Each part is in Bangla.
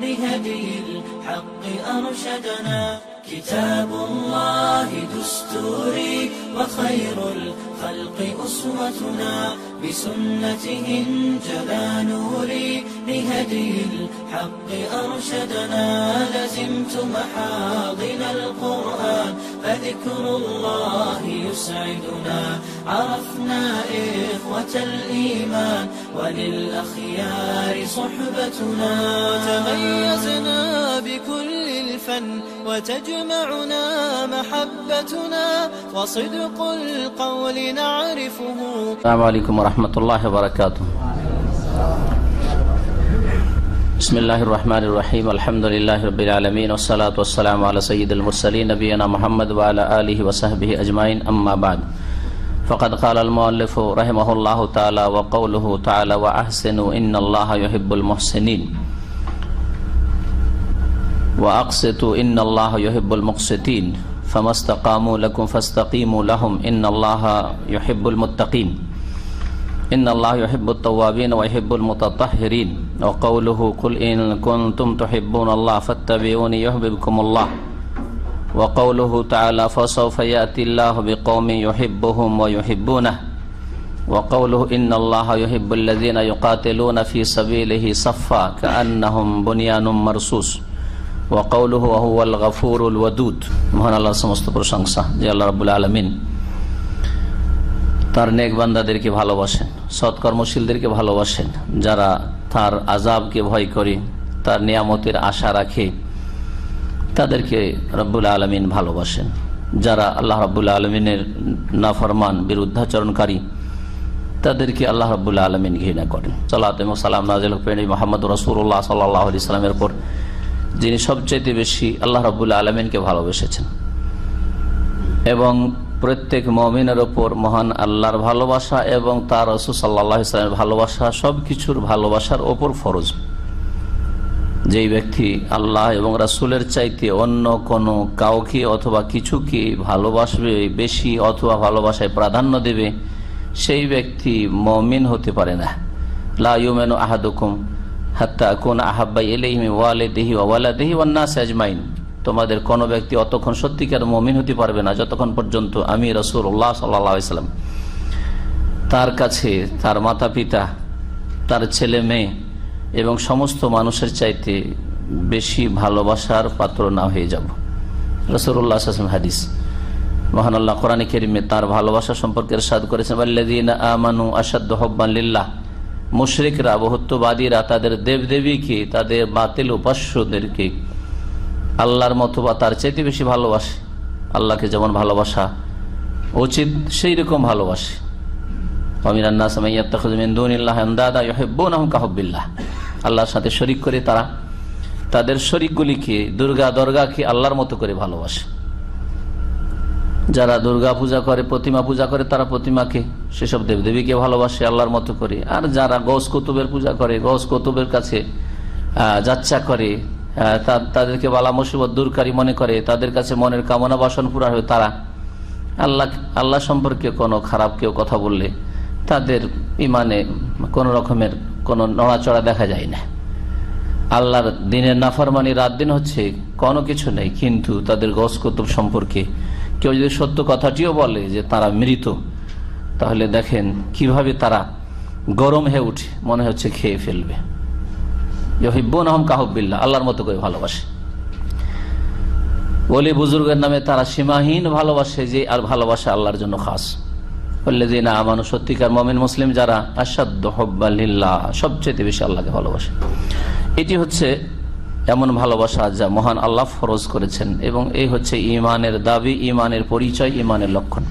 لهدي الحق أرشدنا. كتاب الله دستوري وخير الخلق أسوتنا. بسنته جلا نوري لهدي الحق أرشدنا. لزمت محاضن القرآن فذكر الله يسعدنا. عرفنا إخوة الإيمان وللأخيار صحبتنا. تميزنا بكل الفن وتجمعنا محبتنا وصدق القول نعرفه. السلام عليكم ورحمة الله وبركاته. بسم الله الرحمن الرحيم. الحمد لله رب العالمين والصلاة والسلام على سيد المرسلين نبينا محمد وعلى آله وصحبه أجمعين. أما بعد فقد قال المؤلف رحمه الله تعالى وقوله تعالى وأحسنوا إن الله يحب المحسنين. وأقسطوا إن الله يحب المقسطين فما استقاموا لكم فاستقيموا لهم إن الله يحب المتقين إن الله يحب التوابين ويحب المتطهرين وقوله قل إن كنتم تحبون الله فاتبعوني يحببكم الله وقوله تعالى فسوف يأتي الله بقوم يحبهم ويحبونه وقوله إن الله يحب الذين يقاتلون في سبيله صفا كأنهم بنيان مرصوص ওয়াকাউলহ ওয়াহুয়াল গাফুরুল ওয়াদুদ মহান আল্লাহ সমস্ত প্রশংসা যে আল্লাহ রাবুল আলমিন তার নেকবান্দাদেরকে ভালোবাসেন সৎকর্মশীলদেরকে ভালোবাসেন যারা তার আজাবকে ভয় করে তার নিয়ামতের আশা রাখে তাদেরকে রব্বুল আলমিন ভালোবাসেন যারা আল্লাহ রাবুল আলমিনের নাফরমান বিরুদ্ধাচরণকারী তাদেরকে আল্লাহ রাবুল আলমিন ঘৃণা করেন সালাত এবং সালাম নাজিল পেনি মোহাম্মদ রসুল্লাহ সাল্লাহ ইসলামের পর যিনি সবচেয়ে বেশি আল্লাহ রব্বুল আলমিনকে ভালোবেসেছেন। এবং প্রত্যেক মমিনের ওপর মহান আল্লাহর ভালোবাসা এবং তার রসুল সাল্লাহ ইসলামের ভালোবাসা সব কিছুর ভালোবাসার ওপর ফরজ। যেই ব্যক্তি আল্লাহ এবং রাসুলের চাইতে অন্য কোনো কাউকে অথবা কিছুকে ভালোবাসবে বেশি অথবা ভালোবাসায় প্রাধান্য দেবে, সেই ব্যক্তি মমিন হতে পারে না। লা ইউমেন আহাদুকুম হাত্তা কোন তোমাদের কোনো ব্যক্তি অতক্ষণ সত্যিকার মমিন হতে পারবে না, যতক্ষণ পর্যন্ত আমি রসুল্লাহ সাল্লাম তার কাছে, তার মাতা পিতা তার ছেলে মেয়ে এবং সমস্ত মানুষের চাইতে বেশি ভালোবাসার পাত্র না হয়ে যাব। রসুল্লাহ হাদিস। মহান আল্লাহ কোরআন কেরিমে তার ভালোবাসা সম্পর্কে সাদ করেছেন আমানু আসাদ হব্বাল্লাহ মুশরিকরা, বহুত্ববাদীরা তাদের দেবদেবীকে, তাদের বাতিল উপাস্যদেরকে আল্লাহর মতো বা তার চাইতে বেশি ভালোবাসে। আল্লাহকে যেমন ভালোবাসা উচিত সেই রকম ভালোবাসে আল্লাহর সাথে শরিক করে তারা তাদের শরিকগুলিকে, দুর্গা দরগাকে আল্লাহর মতো করে ভালোবাসে। যারা দুর্গা পূজা করে, প্রতিমা পূজা করে, তারা প্রতিমাকে, সেসব দেবদেবীকে ভালোবাসে আল্লাহর মতো করে। আর যারা গস কতুবের পূজা করে গস কতুবের কাছে যাচ্ছা করে তাদেরকে বালা মুসিবত দূরকারী মনে করে, তাদের কাছে মনের কামনা বাসন পুরা হয়ে তারা। আল্লাহ আল্লাহ সম্পর্কে কোনো খারাপ কেউ কথা বললে তাদের ইমানে কোন রকমের কোনো নড়াচড়া দেখা যায় না। আল্লাহর দিনের নাফরমানি রাত দিন হচ্ছে কোনো কিছু নেই, কিন্তু তাদের গস কতুব সম্পর্কে কেউ যদি সত্য কথাটিও বলে যে তারা মৃত, তাহলে দেখেন কীভাবে তারা গরম হয়ে উঠে, মনে হচ্ছে খেয়ে ফেলবে। কাহবিল্লা আল্লাহর মতো করে ভালোবাসে। বলি বুজুর্গের নামে তারা সীমাহীন ভালোবাসে যে আর ভালোবাসা আল্লাহর জন্য খাস। বললে যে না আমানু, সত্যিকার মমিন মুসলিম যারা আসাদ্দ হব্বাল্লাহ সবচেয়ে বেশি আল্লাহকে ভালোবাসে। এটি হচ্ছে এমন ভালোবাসা যা মহান আল্লাহ ফরজ করেছেন এবং এই হচ্ছে ইমানের দাবি, ইমানের পরিচয়, ইমানের লক্ষণ।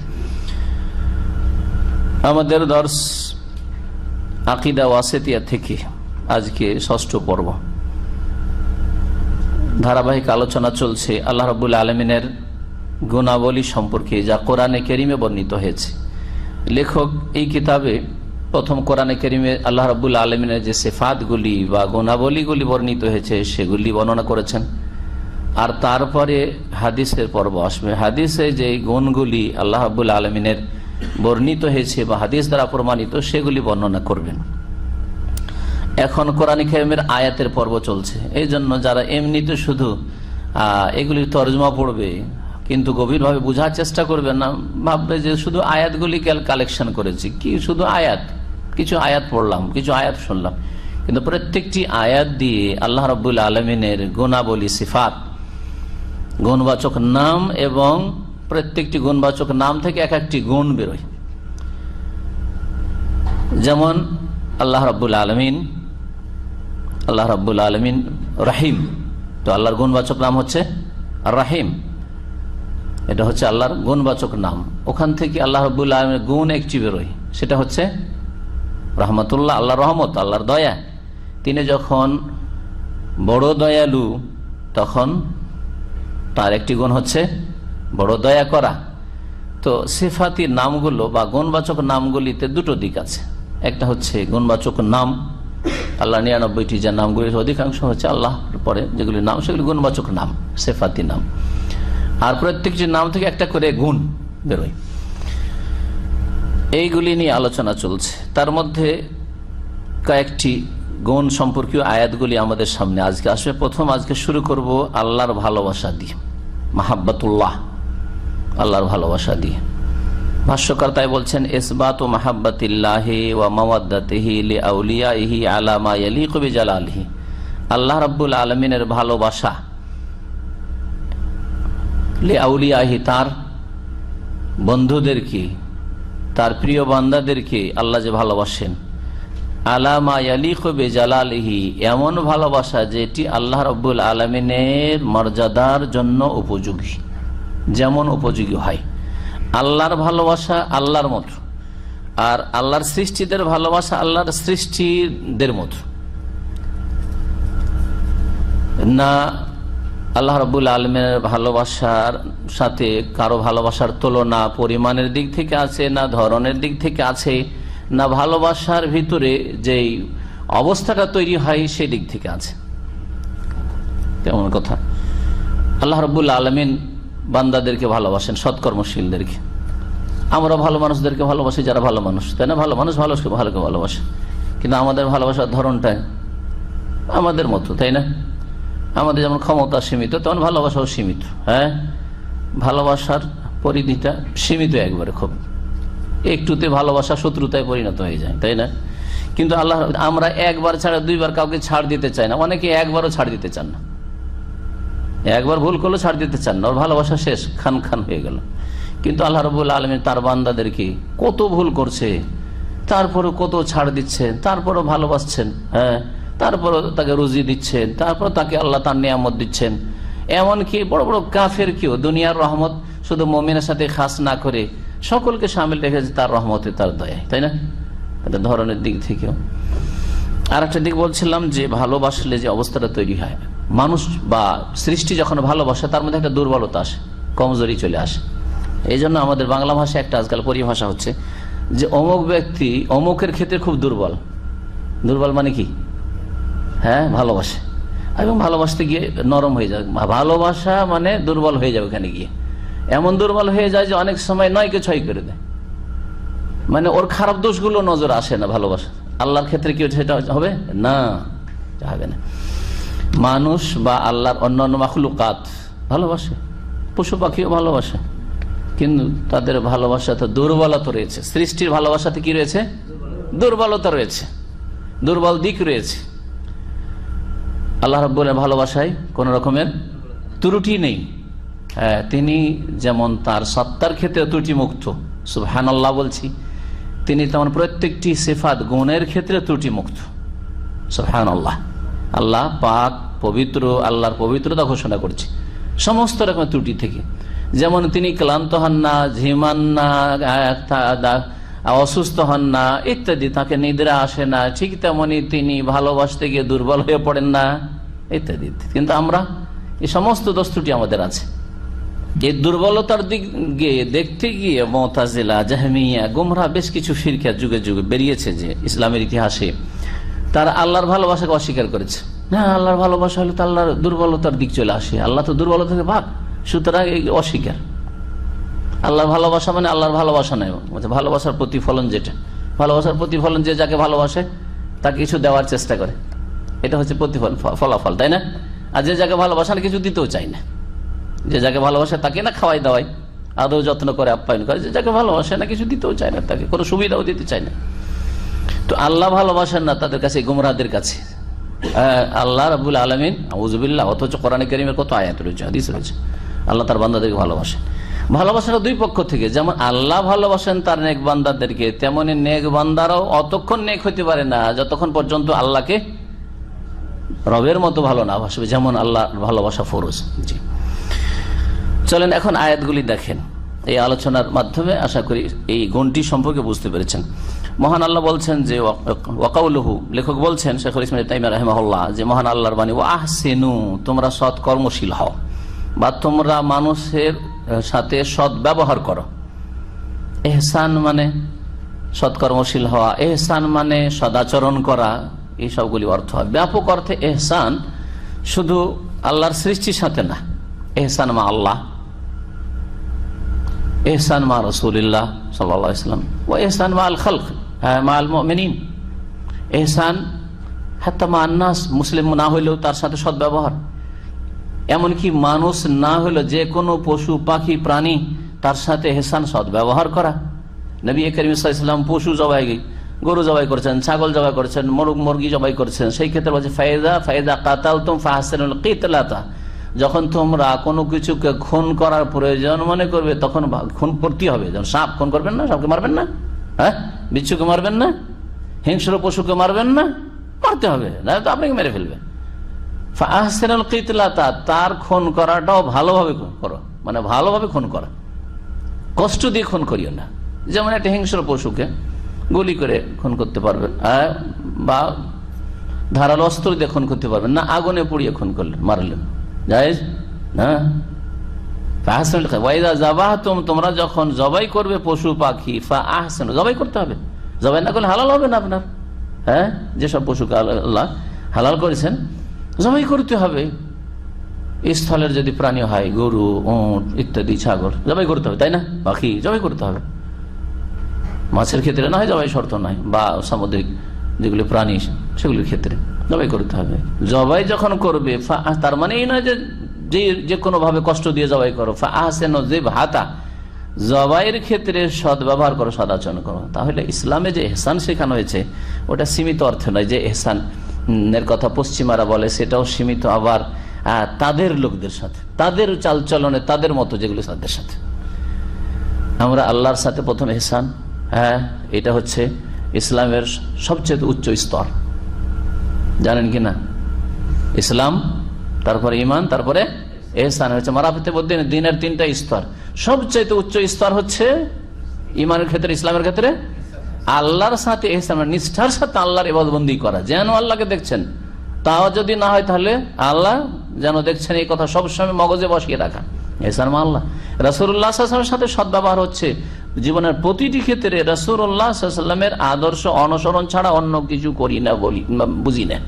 আমাদের দর্শ আকিদা ওয়াসেতিয়া থেকে আজকে ষষ্ঠ পর্ব। ধারাবাহিক আলোচনা চলছে আল্লাহ রবুল আলমিনের গুণাবলী সম্পর্কে যা কোরআনে কেরিমে বর্ণিত হয়েছে। লেখক এই কিতাবে প্রথম কোরআনে কেরিমে আল্লাহ রবুল আলমিনের যে সেফাতগুলি বা গুণাবলীগুলি বর্ণিত হয়েছে, সেগুলি বর্ণনা করেছেন। আর তারপরে হাদিসের পর্ব আসবে। হাদিসে যে গুণগুলি আল্লাহ রবুল আলমিনের বর্ণিত হয়েছে বা হাদিস দ্বারা প্রমাণিত, সেগুলি বর্ণনা করবেন। এখন কোরআন খেমের আয়াতের পর্ব চলছে। এই জন্য যারা এমনিতে শুধু এগুলির তর্জমা পড়বে, কিন্তু গভীরভাবে বোঝার চেষ্টা করবে না, ভাববে যে শুধু আয়াতগুলি কালেকশন করেছি। কি শুধু আয়াত? কিছু আয়াত পড়লাম, কিছু আয়াত শুনলাম। কিন্তু প্রত্যেকটি আয়াত দিয়ে আল্লাহ রবুল আলমিনের গুণাবলী, সিফাত, গুণবাচক নাম এবং প্রত্যেকটি গুণবাচক নাম থেকে এক একটি গুণ বেরোয়। যেমন আল্লাহ রব্বুল আলমিন, আল্লাহ রব্বুল আলমিন রাহিম। তো আল্লাহর গুণবাচক নাম হচ্ছে রাহিম। এটা হচ্ছে আল্লাহর গুণবাচক নাম। ওখান থেকে আল্লাহ রব্বুল আলমের গুণ একটি বেরোয়। সেটা হচ্ছে রহমতুল্লাহ আল্লাহ রহমত, আল্লাহর দয়া। তিনি যখন বড় দয়ালু, তখন তার একটি গুণ হচ্ছে বড় দয়া করা। তো সেফাতি নামগুলো বা গুণবাচক নামগুলিতে দুটো দিক আছে। একটা হচ্ছে গুণবাচক নাম আল্লাহ নিরানব্বইটি যে নামগুলির অধিকাংশ হচ্ছে আল্লাহ পরে যেগুলি নাম, সেগুলি গুণবাচক নাম, সেফাতি নাম। আর প্রত্যেকটি নাম থেকে একটা করে গুণ বেরোয়। এইগুলি নিয়ে আলোচনা চলছে। তার মধ্যে কয়েকটি গুণ সম্পর্কীয় আয়াতগুলি আমাদের সামনে আজকে আসবে। প্রথম আজকে শুরু করব আল্লাহর ভালোবাসা দিয়ে। মাহাব্বাতুল্লাহ, আল্লাহর ভালোবাসা দিয়ে। ভাষ্যকার তাই বলছেন এসবাত ও মাহাব্বাতিল্লাহি ওয়া মাওয়াদ্দাতিহি লি আউলিয়াইহি আলা মা ইয়ালিকু বিজালালিহি। আল্লাহ রাব্বুল আলামিনের ভালোবাসা লি আউলিয়াহি তার বন্ধুদেরকে তার প্রিয় বান্দাদেরকে আল্লাহ যে ভালোবাসেন। আলামা ইয়ালিকু বিজালালিহি, এমন ভালোবাসা যেটি আল্লাহ রাব্বুল আলামিনের মর্যাদার জন্য উপযোগী, যেমন উপযোগী হয়। আল্লাহর ভালোবাসা আল্লাহর মতো, আর আল্লাহর সৃষ্টিদের ভালোবাসা আল্লাহর সৃষ্টিদের মতো। না আল্লাহ রবুল আলমের ভালোবাসার সাথে কারও ভালোবাসার তুলনা পরিমাণের দিক থেকে আছে, না ধরনের দিক থেকে আছে, না ভালোবাসার ভিতরে যেই অবস্থাটা তৈরি হয় সেই দিক থেকে আছে। তেমন কথা। আল্লাহ রবুল আলমিন বান্দাদেরকে ভালোবাসেন, সৎকর্মশীলদেরকে। আমরা ভালো মানুষদেরকে ভালোবাসি, যারা ভালো মানুষ, তাই না? ভালো মানুষ ভালোকে ভালোকে ভালোবাসে। কিন্তু আমাদের ভালোবাসার ধরনটাই আমাদের মতো, তাই না? আমাদের যেমন ক্ষমতা সীমিত, তেমন ভালোবাসাও সীমিত হ্যাঁ? ভালোবাসার পরিধিটা সীমিত একবারে খুব। একটুতে ভালোবাসা শত্রুতায় পরিণত হয়ে যায়, তাই না? কিন্তু আল্লাহ, আমরা একবার ছাড়া দুইবার কাউকে ছাড় দিতে চাই না। অনেকে একবারও ছাড় দিতে চান না। একবার ভুল করলে ছাড় দিতে চান না। ওর ভালোবাসা শেষ, খান খান হয়ে গেল। কিন্তু আল্লাহ রবুল আলমী তার বান্দাদেরকে কত ভুল করছে তারপরে কত ছাড় দিচ্ছেন, তারপরও ভালোবাসছেন হ্যাঁ? তারপরও তাকে রুজি দিচ্ছেন তারপর তাকে আল্লাহ তার নিয়ামত দিচ্ছেন। এমনকি বড় বড় কাফের কেউ, দুনিয়ার রহমত শুধু মমিনের সাথে খাস না করে সকলকে সামিল রেখেছে তার রহমতে তার দয়া তাই না? এটা ধরনের দিক থেকেও। আর একটা দিক বলছিলাম যে ভালোবাসলে যে অবস্থাটা তৈরি হয়। মানুষ বা সৃষ্টি যখন ভালোবাসে, তার মধ্যে একটা দুর্বলতা আসে, কমজোরি চলে আসে। এই জন্য আমাদের বাংলা ভাষা একটা আজকাল পরিভাষা হচ্ছে যে অমুক ব্যক্তি অমুকের ক্ষেত্রে খুব দুর্বল। দুর্বল মানে কি? হ্যাঁ ভালোবাসে। এবং ভালোবাসতে গিয়ে নরম হয়ে যায়। ভালোবাসা মানে দুর্বল হয়ে যাবে ওখানে গিয়ে। এমন দুর্বল হয়ে যায় যে অনেক সময় নয়কে ছয় করে দেয়। মানে ওর খারাপ দোষগুলো নজর আসে না ভালোবাসা। আল্লাহর ক্ষেত্রে কি সেটা হবে? না হবে না। মানুষ বা আল্লাহর অন্যান্য মাখলুকাত ভালোবাসে। পশু পাখিও ভালোবাসে। কিন্তু তাদের ভালোবাসাতে দুর্বলতা রয়েছে। সৃষ্টির ভালোবাসাতে কি রয়েছে? দুর্বলতা রয়েছে। দুর্বল দিক রয়েছে। আল্লাহ রব্বুলের ভালোবাসায় কোন রকমের ত্রুটি নেই। তিনি যেমন তার সত্তার ক্ষেত্রে ত্রুটি মুক্ত সুহান আল্লাহ বলছি। তিনি তেমন প্রত্যেকটি সেফাত গুণের ক্ষেত্রে ত্রুটি মুক্ত সোহান আল্লাহ আল্লাহ পাক পবিত্র, আল্লাহর পবিত্রতা ঘোষণা করছে, সমস্ত রকমের ত্রুটি থেকে। যেমন তিনি ক্লান্ত হন না, ঝিমান না অসুস্থ হন না, ইত্যাদি, তাকে নিদ্রা আসে না, ঠিক তেমনি তিনি ভালোবাসতে গিয়ে দুর্বল হয়ে পড়েন না। ইত্যাদি কিন্তু আমরা এই সমস্ত দোষ ত্রুটি আমাদের আছে। এই দুর্বলতার দিক দেখতে গিয়ে মতাজিলা, জাহমিয়া, গুমরা বেশ কিছু ফিরকা যুগে যুগে বেরিয়েছে যে ইসলামের ইতিহাসে। তারা আল্লাহর ভালোবাসাকে অস্বীকার করেছে। না, আল্লাহর ভালোবাসা হলে তো আল্লাহর দুর্বলতার দিক চলে আসে। আল্লাহ তো দুর্বলতাকে ভাগ, সুতরাং অস্বীকার। আল্লাহর ভালোবাসা মানে আল্লাহর ভালোবাসা নয় ভালোবাসার প্রতিফলন যেটা। ভালোবাসার প্রতিফলন যে যাকে ভালোবাসে, তাকে কিছু দেওয়ার চেষ্টা করে। এটা হচ্ছে প্রতিফল ফলাফল, তাই না? আর যে যাকে ভালোবাসা কিছু দিতেও চাই না। যে যাকে ভালোবাসে তাকে না খাওয়াই দাওয়াই, আদৌ যত্ন করে, আপ্যায়ন করে, যে যাকে ভালোবাসে না কিছু দিতেও চায় না তাকে, কোনো সুবিধাও দিতে চায় না। তো আল্লাহ ভালোবাসেন না তাদের কাছে গুমরাদের কাছে। আল্লাহ রাবুল আলমিন আউজুবিল্লাহ অথচ কোরআন করিমের কত আয়াত রয়েছে, হাদিস রয়েছে। আল্লাহ তার বান্দাদেরকে ভালোবাসেন। ভালোবাসাটা দুই পক্ষ থেকে, যেমন আল্লাহ ভালোবাসেন তার নেক বান্দাদেরকে, তেমনি নেক বান্দারাও অতক্ষণ নেক হতে পারে না, যতক্ষণ পর্যন্ত আল্লাহকে রবের মতো ভালো না, ভাসবে। যেমন আল্লাহ ভালোবাসা ফরজ। জি। চলেন এখন আয়াতগুলি দেখেন। এই আলোচনার মাধ্যমে আশা করি এই গুণটি সম্পর্কে বুঝতে পেরেছেন। মহান আল্লাহ বলছেন যে ওয়াকাউলহু লেখক বলছেন শেখুল ইসলাম তাইমা রহমাল্লাহ যে মহান আল্লাহর বাণী ও আহসেনু, তোমরা সৎ কর্মশীল হও, বা তোমরা মানুষের সাথে সৎ ব্যবহার করো। এহসান মানে সৎকর্মশীল হওয়া, এহসান মানে সদাচরণ করা এই সবগুলি অর্থ হয়। ব্যাপক অর্থে এহসান শুধু আল্লাহর সৃষ্টির সাথে না, এহসান মা আল্লাহ, এহসান মা রসুল্লাহ সাল্লাম ও এহসান মা আল খালক মা আল মিন এহসান হাত্তা মা আন্নাস, মুসলিম না হইলেও তার সাথে সদ্ব্যবহার। এমনকি মানুষ না হইলেও যে কোনো পশু, পাখি, প্রাণী তার সাথে এহসান সদ্ব্যবহার করা। নবী করিম ইসলাম পশু জবাই গরু জবাই করছেন, ছাগল জবাই করছেন, মরুগ মুরগি জবাই করছেন। সেই ক্ষেত্রে বলছে ফায়দা ফায়দা কাতাল তুম ফাহাসেনুল কিতলাতা। যখন তোমরা কোনো কিছুকে খুন করার প্রয়োজন মনে করবে, তখন খুন করতে হবে। যখন সাপ খুন করবেন না, সাপকে মারবেন না? হ্যাঁ? বিচ্ছুকে মারবেন না? হিংস্র পশুকে মারবেন না? মারতে হবে। না তো আপনাকে মেরে ফেলবে। তার খুন করাটাও ভালোভাবে করো। মানে ভালোভাবে খুন করা। কষ্ট দিয়ে খুন করিও না। যেমন একটা হিংস্র পশুকে গুলি করে খুন করতে পারবেন বা ধারালো অস্ত্র দিয়ে খুন করতে পারবেন না, আগুনে পুড়িয়ে খুন করলেন মারলেন জায়েজ? হ্যাঁ তোমরা যখন জবাই করবে পশু পাখি আহসেন জবাই করতে হবে। জবাই না করলে হালাল হবে না আপনার। হ্যাঁ? যেসব পশুকে আল্লাহ হালাল করেছেন, জবাই করতে হবে। স্থলের যদি প্রাণী হয়, গরু, উঁট ইত্যাদি, ছাগল, জবাই করতে হবে, তাই না? পাখি, জবাই করতে হবে। মাছের ক্ষেত্রে না হয় জবাই শর্ত নয়, বা সামুদ্রিক যেগুলি প্রাণী সেগুলির ক্ষেত্রে জবাই করতে হবে। জবাই যখন করবে তার মানে এই নয় যে যে কোনো ভাবে কষ্ট দিয়ে জবাই করো। আহসেন যে ভাতা জবাইয়ের ক্ষেত্রে সদ ব্যবহার করো সদাচরণ করো। তাহলে ইসলামে যে এহসান শেখানো হয়েছে, ওটা সীমিত অর্থে নয় যে এহসানের কথা পশ্চিমারা বলে, সেটাও সীমিত আবার তাদের লোকদের সাথে, তাদের চালচলনে, তাদের মতো যেগুলো তাদের সাথে। আমরা আল্লাহর সাথে প্রথম এহসান হ্যাঁ এটা হচ্ছে ইসলামের সবচেয়ে উচ্চ স্তর। জানেন কি না? ইসলাম, তারপরে ইমান তারপরে এহসান হচ্ছে মারাফিতে বদিন দিনের তিনটা স্তর। সবচেয়ে উচ্চ স্তর হচ্ছে ইমানের ক্ষেত্রে, ইসলামের ক্ষেত্রে আল্লাহর সাথে এহসান মানে নিষ্ঠার সাথে আল্লাহর এবাদবন্দি করা। যেন আল্লাহকে দেখছেন, তাও যদি না হয় তাহলে আল্লাহ যেন দেখছেন এই কথা সবসময় মগজে বসিয়ে রাখা। এহসান মা আল্লাহ। রাসুল্লাহামের সাথে সদ্ব্যবহার হচ্ছে জীবনের প্রতিটি ক্ষেত্রে রসুরামের আদর্শ অনুসরণ ছাড়া অন্য কিছু করি না, বলি বুঝি না।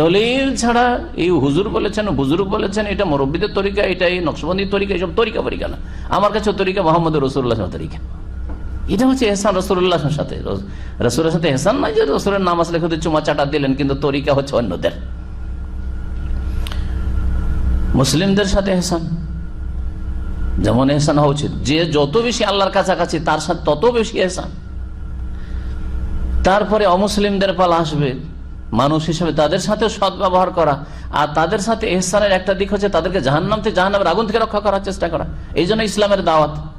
দলিল ছাড়া এই হুজুর বলেছেন বুজুর্গ বলেছেন, এটা মুরব্বীদের তরিকা, এটা এই নকশবন্দির তরিকা এইসব তরিকা পরিকা না। আমার কাছে তরিকা মোহাম্মদ রসুল্লাহ তরিকা। এটা হচ্ছে এহসান রসুল্লাহের সাথে। রসুলের সাথে এহসান নাই যে রসুলের নাম আসলে কিন্তু চুমা চাটা দিলেন, কিন্তু তরিকা হচ্ছে অন্যদের। মুসলিমদের সাথে এহসান। যেমন এহসান হওয়া উচিত যে যত বেশি আল্লাহর কাছাকাছি, তার সাথে তত বেশি এহসান। তারপরে অমুসলিমদের পালা আসবে, মানুষ হিসেবে তাদের সাথে সৎ ব্যবহার করা, আর তাদের সাথে এহসানের একটা দিক হচ্ছে তাদেরকে জাহান্নাম থেকে, জাহান্নামের আগুন থেকে রক্ষা করার চেষ্টা করা। এই জন্য ইসলামের দাওয়াত।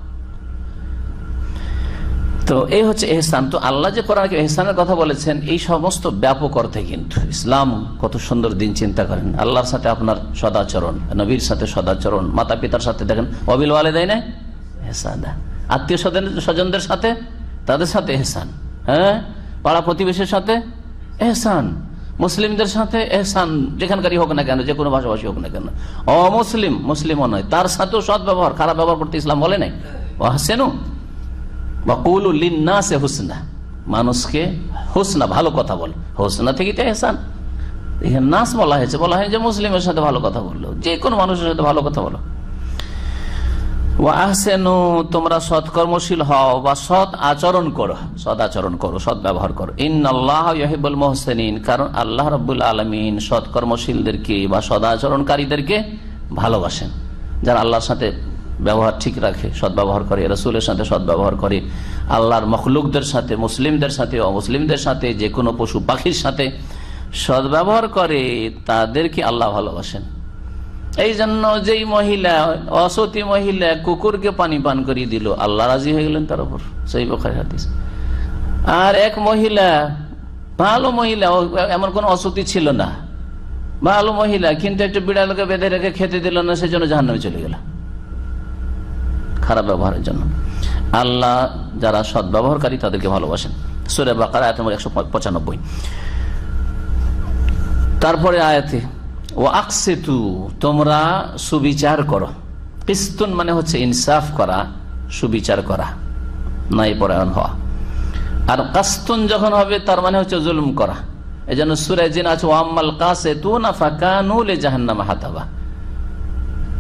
তো এই হচ্ছে এহসান। তো আল্লাহ যে কোরআন এহসানের কথা বলেছেন, এই সমস্ত ব্যাপক অর্থে কিন্তু। ইসলাম কত সুন্দর দিন চিন্তা করেন। আল্লাহর সাথে আপনার সদাচরণ, নবীর সাথে সদাচরণ মাতা পিতার সাথে দেখেন, অবিল ওয়ালে দেয় না এহসান। আত্মীয় স্বজন স্বজনদের সাথে, তাদের সাথে এহসান। হ্যাঁ? পাড়া প্রতিবেশীর সাথে এহসান। মুসলিমদের সাথে এহসান, যেখানকারই হোক না কেন, যে কোনো ভাষাভাষী হোক না কেন। অমুসলিম, মুসলিমও নয়। তার সাথেও সৎ ব্যবহার, খারাপ ব্যবহার করতে ইসলাম বলে নাই। ও হাসেনু বা কুল লিন্নাসে হুসনা। মানুষকে হোসনা, ভালো কথা বল। হোসনা থেকে তো এহসান। এখানে নাস বলা হয়েছে। বলা হয় যে মুসলিমের সাথে ভালো কথা বলল যে কোনো মানুষের সাথে ভালো কথা বলো। ও আহসেনু, তোমরা সৎকর্মশীল হও বা সৎ আচরণ করো। সৎ আচরণ করো, সৎ ব্যবহার করো। ইন্নআল্লাহ ইহিবুল মোহসেনিন। কারণ আল্লাহ রব্বুল আলমিন সৎকর্মশীলদেরকে বা সদাচরণকারীদেরকে ভালোবাসেন। যারা আল্লাহর সাথে ব্যবহার ঠিক রাখে, সদ্ব্যবহার করে, রসুলের সাথে সদ্ব্যবহার করে, আল্লাহর মখলুকদের সাথে, মুসলিমদের সাথে, অমুসলিমদের সাথে যে কোনো পশু পাখির সাথে সদ্ব্যবহার করে, তাদেরকে আল্লাহ ভালোবাসেন। এই জন্য যেই মহিলা, অসতী মহিলা কুকুরকে পানি পান করিয়ে দিল, আল্লাহ রাজি হয়ে গেলেন তার উপর, সেই বখারি হাদিস। আর এক মহিলা, ভালো মহিলা এমন কোন অসতী ছিল না। ভালো মহিলা, কিন্তু একটা বিড়ালকে বেঁধে রেখে খেতে দিল না, সেজন্য জাহান্নামে চলে গেল। খারাপ ব্যবহারের জন্য। আল্লাহ যারা সৎ ব্যবহারকারী তাদেরকে ভালোবাসেন। সুরে বাকার আয়াত নম্বর একশো পঁচানব্বই। তারপরে আয়াতে ও আকসেতু, তোমরা সুবিচার করো। পিস্তুন মানে হচ্ছে ইনসাফ করা, সুবিচার করা নাই পরায়ণ হওয়া। আর কাস্তুন যখন হবে, তার মানে হচ্ছে জুলুম করা। এই জন্য সুরে জিন আছে ওয়াম্মাল কাসে তু না ফাঁকানুল জাহান্নামা হাতাবা।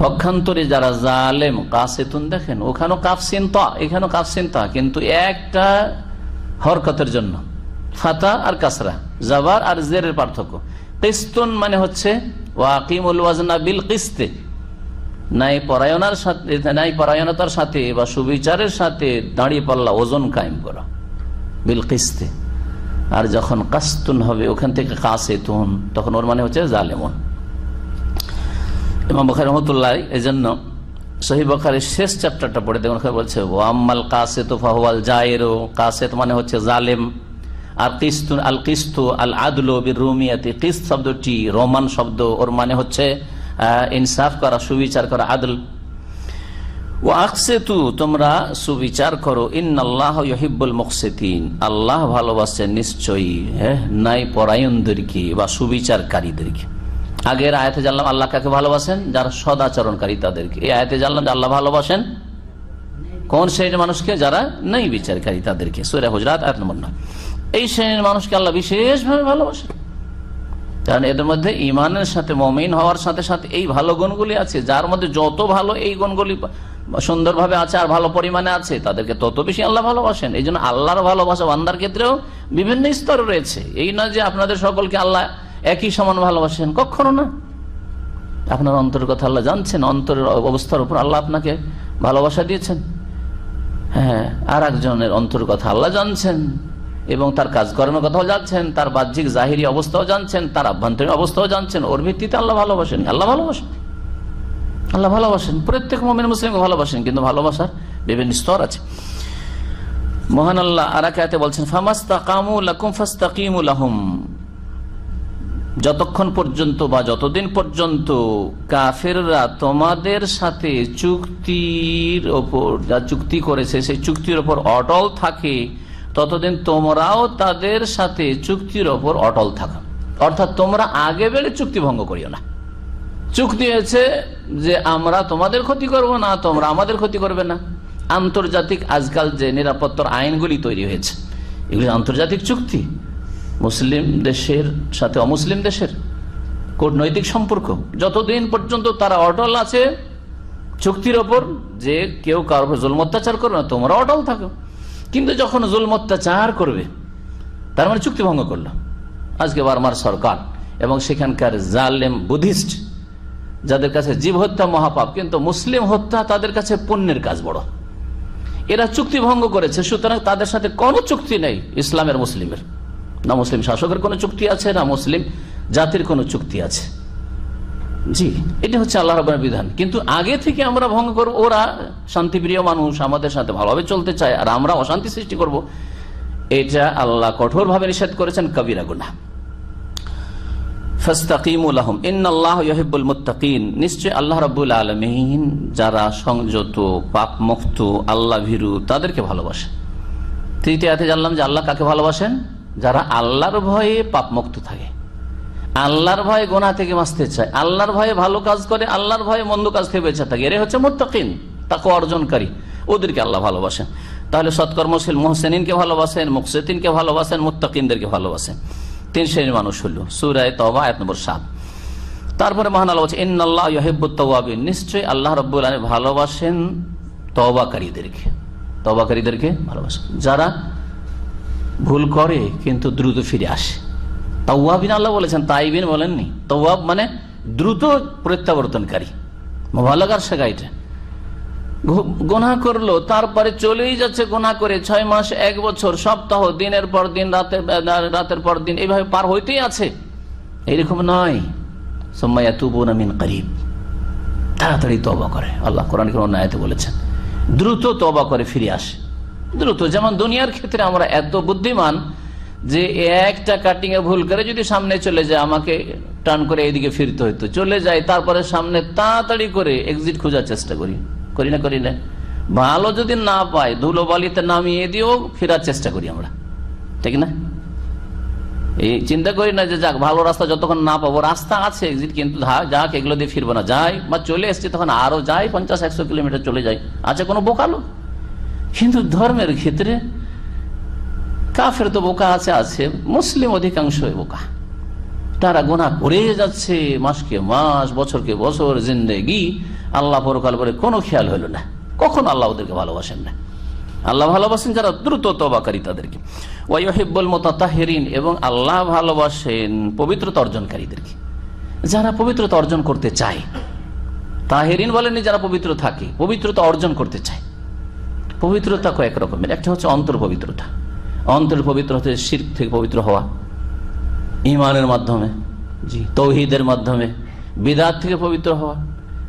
পক্ষান্তরে যারা জালেম, কাসেতুন দেখেন, ওখানেও কাফসিন তা, এখানেও কাফসিন তা, কিন্তু একটা হরকতের জন্য। ফাতা আর কাসরা, জাবার আর জেরের পার্থক্য। কিস্তুন মানে হচ্ছে ওয়াকিমুল ওয়াজনা বিল কিস্তে। নাই পরায়ণার সাথে, নাই পরায়ণতার সাথে বা সুবিচারের সাথে দাঁড়িয়ে পাল্লা ওজন কায়েম করা, বিল কিস্তে। আর যখন কাস্তুন হবে, ওখান থেকে কাসে তুন তখন ওর মানে হচ্ছে জালেমন। ইমাম বখারি রহমতুল্লাহ এই জন্য সহি বখারের শেষ চ্যাপ্টারটা পড়ে দেখুন বলছে ও আম্মাল কাসেত ফাহওয়াল জায়েরো কাসেত মানে হচ্ছে জালেম। আর কিস্তু, আল কিস্তু, আল আদলো রুমিয়াতে কিস্ত শব্দটি রোমান শব্দ, ওর মানে হচ্ছে ইনসাফ করা, সুবিচার করা, আদল। ও আকসেতু তোমরা সুবিচার করো ইন আল্লাহ ইহিবুল মকসেতিন আল্লাহ ভালোবাসেন নিশ্চয়ই হ্যাঁ নাই পরায়ণদেরকে বা সুবিচারকারীদেরকে। আগের আয়তে জানলাম আল্লাহ কাকে ভালোবাসেন, যারা সদাচরণকারী তাদেরকে। এই আয়তে জানলাম যে আল্লাহ ভালোবাসেন কোন শ্রেণির মানুষকে? যারা নেই বিচারকারী তাদেরকে। সুরে হুজরাত, আয়াত নম্বর নয়। এই শ্রেণির মানুষকে আল্লাহ বিশেষভাবে ভালোবাসেন। কারণ এদের মধ্যে ইমানের সাথে, মমিন হওয়ার সাথে সাথে এই ভালো গুণগুলি আছে। যার মধ্যে যত ভালো এই গুণগুলি সুন্দরভাবে আছে আর ভালো পরিমাণে আছে, তাদেরকে তত বেশি আল্লাহ ভালোবাসেন। এই জন্য আল্লাহর ভালোবাসা বান্দার ক্ষেত্রেও বিভিন্ন স্তর রয়েছে। এই নয় যে আপনাদের সকলকে আল্লাহ একই সমান ভালোবাসেন? কখনো না। আপনার অন্তরের কথা আল্লাহ জানছেন, অন্তরের অবস্থার উপর আল্লাহ আপনাকে ভালোবাসা দিয়েছেন। হ্যাঁ আর একজনের অন্তর কথা আল্লাহ জানছেন এবং তার কাজকর্মের কথাও জানছেন, তার বাহ্যিক জাহিরি অবস্থাও জানছেন, তার আভ্যন্তরীণ অবস্থাও জানছেন। ওর ভিত্তিতে আল্লাহ ভালোবাসেন। আল্লাহ ভালোবাসেন। আল্লাহ ভালোবাসেন। প্রত্যেক মমিন মুসলিমকে ভালোবাসেন, কিন্তু ভালোবাসার বিভিন্ন স্তর আছে। মহান আল্লাহ আরাকাতে বলছেন ফামাস্তাকামুলাকুম যতক্ষণ পর্যন্ত বা যতদিন পর্যন্ত কাফেররা তোমাদের সাথে চুক্তির ওপর, যা চুক্তি করেছে, সেই চুক্তির ওপর অটল থাকে, ততদিন তোমরাও তাদের সাথে চুক্তির ওপর অটল থাকা। অর্থাৎ তোমরা আগে বেড়ে চুক্তি ভঙ্গ করিও না। চুক্তি হয়েছে যে আমরা তোমাদের ক্ষতি করব না, তোমরা আমাদের ক্ষতি করবে না। আন্তর্জাতিক আজকাল যে নিরাপত্তার আইনগুলি তৈরি হয়েছে, এগুলি আন্তর্জাতিক চুক্তি। মুসলিম দেশের সাথে অমুসলিম দেশের কূটনৈতিক সম্পর্ক। যতদিন পর্যন্ত তারা অটল আছে, চুক্তির ওপর যে কেউ কারও জুল অত্যাচার করবে না, তোমরা অটল থাকো। কিন্তু যখন জুল অত্যাচার করবে, তার মানে চুক্তি ভঙ্গ করল। আজকে বার্মার সরকার এবং সেখানকার জালেম বুদ্ধিস্ট, যাদের কাছে জীব হত্যা মহাপাপ, কিন্তু মুসলিম হত্যা তাদের কাছে পুণ্যের কাজ বড়। এরা চুক্তি ভঙ্গ করেছে, সুতরাং তাদের সাথে কোনো চুক্তি নেই ইসলামের মুসলিমের। না মুসলিম শাসকের কোনো চুক্তি আছে, না মুসলিম জাতির কোনো চুক্তি আছে। জি, এটা হচ্ছে আল্লাহ রবের বিধান। কিন্তু আগে থেকে আমরা ভঙ্গ করব, ওরা শান্তিপ্রিয় মানুষ, আমাদের সাথে ভালোভাবে চলতে চায়, আর আমরা অশান্তি সৃষ্টি করব, এটা আল্লাহ কঠোরভাবে নিষেধ করেছেন, কবিরা গুনা আল্লাহ যারা সংযত পাপ আল্লাহ ভীরু, তাদেরকে তৃতীয়াতে জানলাম যে আল্লাহ কাকে ভালোবাসেন? যারা আল্লাহর ভয়ে পাপ মুক্ত থাকে। আল্লাহর ভয়ে গোনা থেকে বাঁচতে চায়। আল্লাহর ভয়ে ভালো কাজ করে, আল্লাহর ভয়ে মন্দ কাজ থেকে বেঁচে থাকে। এরে হচ্ছে মুত্তাকিন তাকে অর্জনকারী। ওদেরকে আল্লাহ ভালোবাসেন। তাহলে সৎকর্মশীল মোহসেনিনকে ভালোবাসেন মুকসেতিনকে ভালোবাসেন, মুত্তাকিনদেরকে ভালোবাসেন। তিন শ্রেণির মানুষ হইল সুরায় তবা এক নম্বর সাত। তারপরে মহান আল্লাহ বলছে ইন্নআল্লাহ নিশ্চয়ই আল্লাহ রব্বুল আলামিন ভালোবাসেন তওবাকারীদেরকে। তওবাকারীদেরকে ভালোবাসেন। যারা ভুল করে, কিন্তু দ্রুত ফিরে আসে। তওয়াবিন আল্লাহ বলেছেন, তাইবিন বলেননি। তওয়াব মানে দ্রুত প্রত্যাবর্তনকারী। মোবালকার শেখা এটা গোনা করল, তারপরে চলেই যাচ্ছে গোনা করে। ছয় মাস, এক বছর, সপ্তাহ, দিনের পর দিন, রাতের রাতের পর দিন এইভাবে পার হইতেই আছে। এইরকম নয়। সোম্মাইয়া তুবুন আমিন করিব। তাড়াতাড়ি তবা করে। আল্লাহ কোরআন অন্যায়তে বলেছেন। দ্রুত তবা করে ফিরে আসে। দ্রুত। যেমন দুনিয়ার ক্ষেত্রে আমরা এত বুদ্ধিমান যে একটা কাটিং এ ভুল করে যদি সামনে চলে যায়, আমাকে টার্ন করে এইদিকে ফিরতে হইতো চলে যায়, তারপরে সামনে তাড়াতাড়ি করে এক্সিট খোঁজার চেষ্টা করি। করি না করি না। ভালো যদি না পাই ধুলো বালিতে নামিয়ে দিয়েও ফেরার চেষ্টা করি আমরা। ঠিক না? এই চিন্তা করি না যে যাক, ভালো রাস্তা যতক্ষণ না পাবো, রাস্তা আছে এক্সিট কিন্তু যাক, এগুলো দিয়ে ফিরবো না। যাই, বা চলে এসছি, তখন আরও যাই, পঞ্চাশ, একশো কিলোমিটার চলে যাই। আছে কোনো বোকালো? কিন্তু ধর্মের ক্ষেত্রে কাফের তো বোকা আছে আছে। মুসলিম অধিকাংশ বোকা। তারা গোনা করে যাচ্ছে মাসকে মাস, বছরকে বছর, জিন্দেগি। আল্লাহ পরকাল করে কোনো খেয়াল হলো না। কখন আল্লাহ ওদেরকে ভালোবাসেন না। আল্লাহ ভালোবাসেন যারা দ্রুত তবাকারী তাদেরকে। ওয়াইহিব্বুল মোতাহিরিন এবং আল্লাহ ভালোবাসেন পবিত্রতা অর্জনকারীদেরকে। যারা পবিত্রতা অর্জন করতে চায়, তাহেরিন বলেনি যারা পবিত্র থাকে, পবিত্রতা অর্জন করতে চায়। পবিত্রতা কয়েক রকমের? একটা হচ্ছে অন্তর পবিত্রতা। অন্তর পবিত্র হচ্ছে শির থেকে পবিত্র হওয়া। ইমানের মাধ্যমে জি। তৌহিদের মাধ্যমে বিদাত থেকে পবিত্র হওয়া।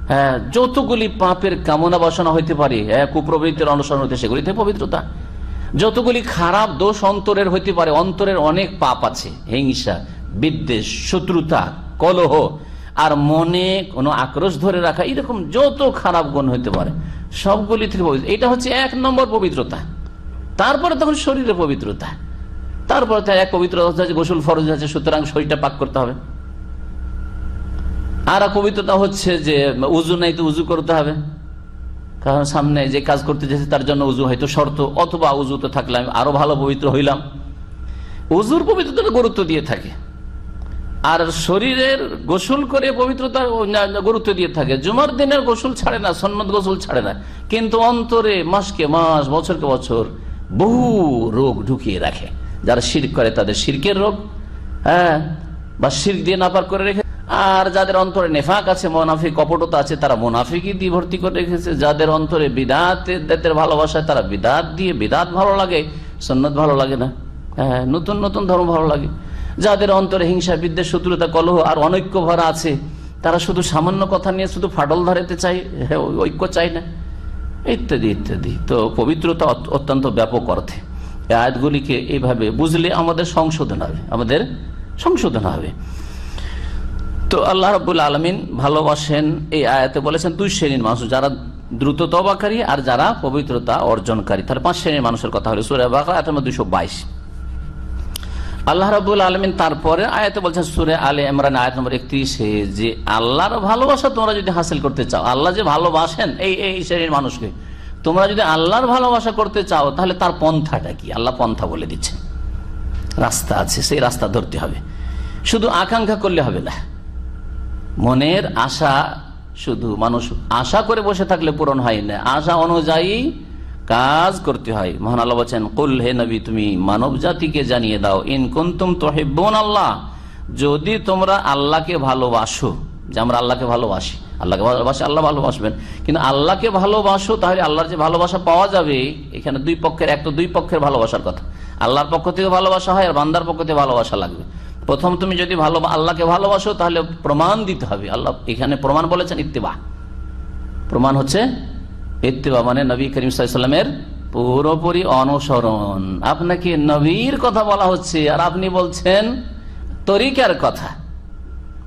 হ্যাঁ যতগুলি পাপের কামনা বাসনা হইতে পারে হ্যাঁ কুপ্রবৃত্তির অনুসরণ হইতে সেগুলি থেকে পবিত্রতা। যতগুলি খারাপ দোষ অন্তরের হইতে পারে অন্তরের অনেক পাপ আছে। হিংসা বিদ্বেষ শত্রুতা কলহ আর মনে কোনো আক্রোশ ধরে রাখা, এরকম যত খারাপ গুণ হইতে পারে, সবগুলি থেকে পবিত্র। এটা হচ্ছে এক নম্বর পবিত্রতা। তারপরে তখন শরীরের পবিত্রতা। তারপরে তার এক পবিত্র গোসল ফরজ আছে, সুতরাং শরীরটা পাক করতে হবে। আর পবিত্রতা হচ্ছে যে উজু নাই তো উজু করতে হবে। কারণ সামনে যে কাজ করতে যাচ্ছে, তার জন্য উজু হয়তো শর্ত, অথবা উজু তো থাকলে আমি আরও ভালো পবিত্র হইলাম। উজুর পবিত্রতা গুরুত্ব দিয়ে থাকে। আর শরীরের গোসল করে পবিত্রতা গুরুত্ব দিয়ে থাকে। জুমার দিনের গোসল ছাড়ে না, সন্ন্যত গোসল ছাড়ে না। কিন্তু অন্তরে মাসকে মাস, বছরকে বছর বহু রোগ ঢুকিয়ে রাখে। যারা শির্ক করে তাদের শির্কের রোগ হ্যাঁ বা শির্ক দিয়ে নাপার করে রেখে আর যাদের অন্তরে নেফাক আছে, মোনাফিক, কপটতা আছে, তারা মোনাফিকই দিয়ে ভর্তি করে রেখেছে। যাদের অন্তরে বিদাতের ভালোবাসা তারা বিদাত দিয়ে, বিদাত ভালো লাগে, সন্ন্যত ভালো লাগে না। হ্যাঁ নতুন নতুন ধর্ম ভালো লাগে। যাদের অন্তরে হিংসা, বিদ্বেষ, শত্রুতা, কলহ আর অনৈক্য ভরা আছে, তারা শুধু সামান্য কথা নিয়ে শুধু ফাটল ধরাতে চাই হ্যাঁ ঐক্য চাই না। ইত্যাদি ইত্যাদি। তো পবিত্রতা অত্যন্ত ব্যাপক অর্থে। আয়াতগুলিকে এইভাবে বুঝলে আমাদের সংশোধন হবে, আমাদের সংশোধন হবে। তো আল্লাহ রবুল আলমিন ভালোবাসেন এই আয়াতে বলেছেন, দুই শ্রেণির মানুষ, যারা দ্রুত তবাকারী আর যারা পবিত্রতা অর্জনকারী। তার পাঁচ শ্রেণির মানুষের কথা হলো, সুরে বাকা আয়াত নম্বর দুইশো বাইশ। আল্লাহ রাবুল আলমিন তারপরে আয়াতে বলছেন, সুরে আলে ইমরান, আয়াত নম্বর একত্রিশে, যে আল্লাহর ভালোবাসা তোমরা যদি হাসিল করতে চাও, আল্লাহ যে ভালোবাসেন এই এই শ্রেণির মানুষকে, তোমরা যদি আল্লাহর ভালোবাসা করতে চাও, তাহলে তার পন্থাটা কি? আল্লাহ পন্থা বলে দিচ্ছেন রাস্তা আছে, সেই রাস্তা ধরতে হবে। শুধু আকাঙ্ক্ষা করলে হবে না। মনের আশা, শুধু মানুষ আশা করে বসে থাকলে পূরণ হয় না। আশা অনুযায়ী কাজ করতে হয়। মহান আল্লাহ বলছেন, কুল হে নবী, তুমি মানব জাতিকে জানিয়ে দাও, ইন কুন্তুম তো হেব্বন আল্লাহ, যদি তোমরা আল্লাহকে ভালোবাসো। যে আমরা আল্লাহকে ভালোবাসি। আল্লাহকে ভালোবাসি, আল্লাহ ভালোবাসবেন। কিন্তু আল্লাহকে ভালোবাসো, তাহলে আল্লাহর যে ভালোবাসা পাওয়া যাবে, এখানে দুই পক্ষের, এক তো দুই পক্ষের ভালোবাসার কথা। আল্লাহর পক্ষ থেকে ভালোবাসা হয়, আর বান্দার পক্ষ থেকে ভালোবাসা লাগবে। প্রথম তুমি যদি ভালো, আল্লাহকে ভালোবাসো, তাহলে প্রমাণ দিতে হবে। আল্লাহ এখানে প্রমাণ বলেছেন ইত্তেবা। প্রমাণ হচ্ছে ইত্তেবা মানে নবী করিম সাল্লামের পুরোপুরি অনুসরণ। আপনাকে নবীর কথা বলা হচ্ছে আর আপনি বলছেন তরিকার কথা।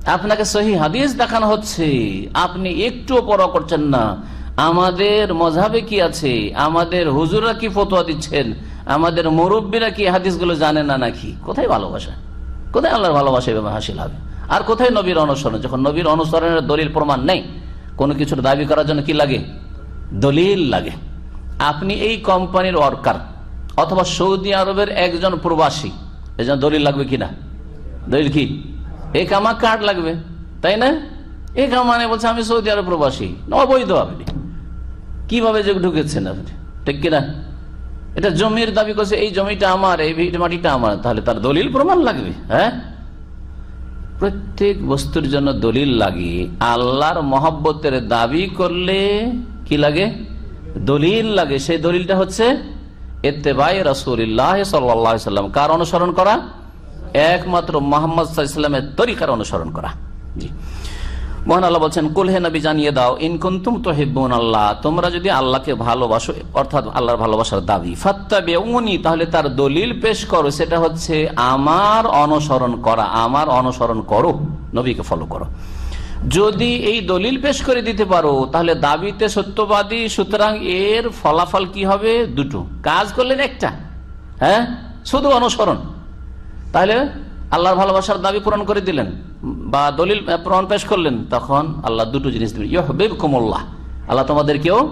আপনাকে সহি হাদিস দেখানো হচ্ছে। আপনি একটুও পড়া করছেন না। আমাদের মজাবে কি আছে? আমাদের হুজুরা কি ফতোয়া দিচ্ছেন? আমাদের মুরব্বীরা কি হাদিসগুলো জানে না নাকি? কোথায় ভালোবাসা? কোথায় আল্লাহর ভালোবাসা এভাবে হাসিল হবে? আর কোথায় নবীর অনুসরণ? যখন নবীর অনুসরণের দলিল প্রমাণ নেই, কোনো কিছুর দাবি করার জন্য কি লাগে? দলিল লাগে। আপনি এই কোম্পানির ওয়ার্কার অথবা সৌদি আরবের একজন প্রবাসী। এজন দলিল লাগবে কিনা দলিল কি? এ কামা কার্ড লাগবে, তাই না? এ কামানে বলছে, আমি সৌদি আরব প্রবাসী। অবৈধ আপনি। কীভাবে যে ঢুকেছেন আপনি? ঠিক কিনা? এটা জমির দাবি করছে, এই জমিটা আমার, এই মাটিটা আমার। তাহলে তার দলিল প্রমাণ লাগবে হ্যাঁ? প্রত্যেক বস্তুর জন্য দলিল লাগে। আল্লাহর মহব্বতের দাবি করলে কি লাগে? দলিল লাগে। সেই দলিলটা হচ্ছে এত্তেবাই রসুল্লাহ সাল্লাম কার অনুসরণ করা? একমাত্র মোহাম্মদ ইসলামের তরিকার অনুসরণ করা। জি। মোহন আল্লাহ বলছেন কুলহে নবী, জানিয়ে দাও ইনকুন্তুম তো হেব্বন আল্লাহ তোমরা যদি আল্লাহকে ভালোবাসো, অর্থাৎ আল্লাহর ভালোবাসার দাবি ফাত্তাবে উনি তাহলে তার দলিল পেশ করো। সেটা হচ্ছে, আমার অনুসরণ করা, আমার অনুসরণ করো, নবীকে ফলো করো। যদি এই দলিল পেশ করে দিতে পারো, তাহলে দাবিতে সত্যবাদী, সুতরাং এর ফলাফল কি হবে? দুটো। কাজ করলেন একটা। হ্যাঁ? শুধু অনুসরণ। তাহলে আল্লাহর ভালোবাসার দাবি পূরণ করে দিলেন, বা দলিল প্রমাণ পেশ করলেন, তখন আল্লাহ দুটো জিনিস দিবেন। ইহবেব কুমল্লাহ আল্লাহ তোমাদেরকেও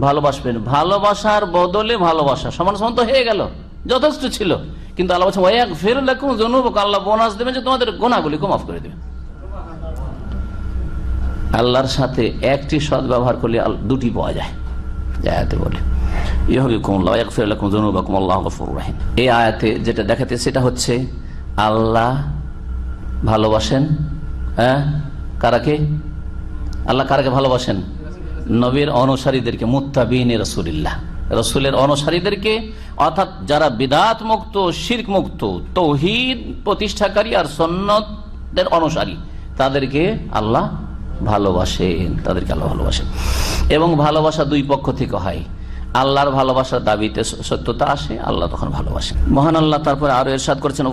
ভালোবাসবেন। ভালোবাসার বদলে ভালোবাসা। সমান সমান তো হয়ে গেল, যথেষ্ট ছিল। কিন্তু আল্লাহ ওয়াক ফের লেখুন জনুবক আল্লাহ বোনাস দেবেন যে তোমাদের গোনাগুলি মাফ করে দেবেন। আল্লাহর সাথে একটি সৎ ব্যবহার করলে দুটি পাওয়া যায়। বলে আয়াতে যেটা সেটা হচ্ছে আল্লাহ ভালোবাসেন হ্যাঁ? কারাকে আল্লাহ কারাকে ভালোবাসেন? নবীর অনুসারীদেরকে রসুলের অনুসারীদেরকে, অর্থাৎ যারা বিদাত মুক্ত শির্ক মুক্ত তৌহিদ প্রতিষ্ঠাকারী আর সন্ন্যতের অনুসারী, তাদেরকে আল্লাহ ভালোবাসেন তাদেরকে আল্লাহ ভালোবাসেন এবং ভালোবাসা দুই পক্ষ থেকে হয়। আল্লাহর ভালোবাসার দাবিতে সত্যতা আসে, আল্লাহ তখন ভালোবাসেন মহান আল্লাহ তারপরে আরও এরশাদ করেছেন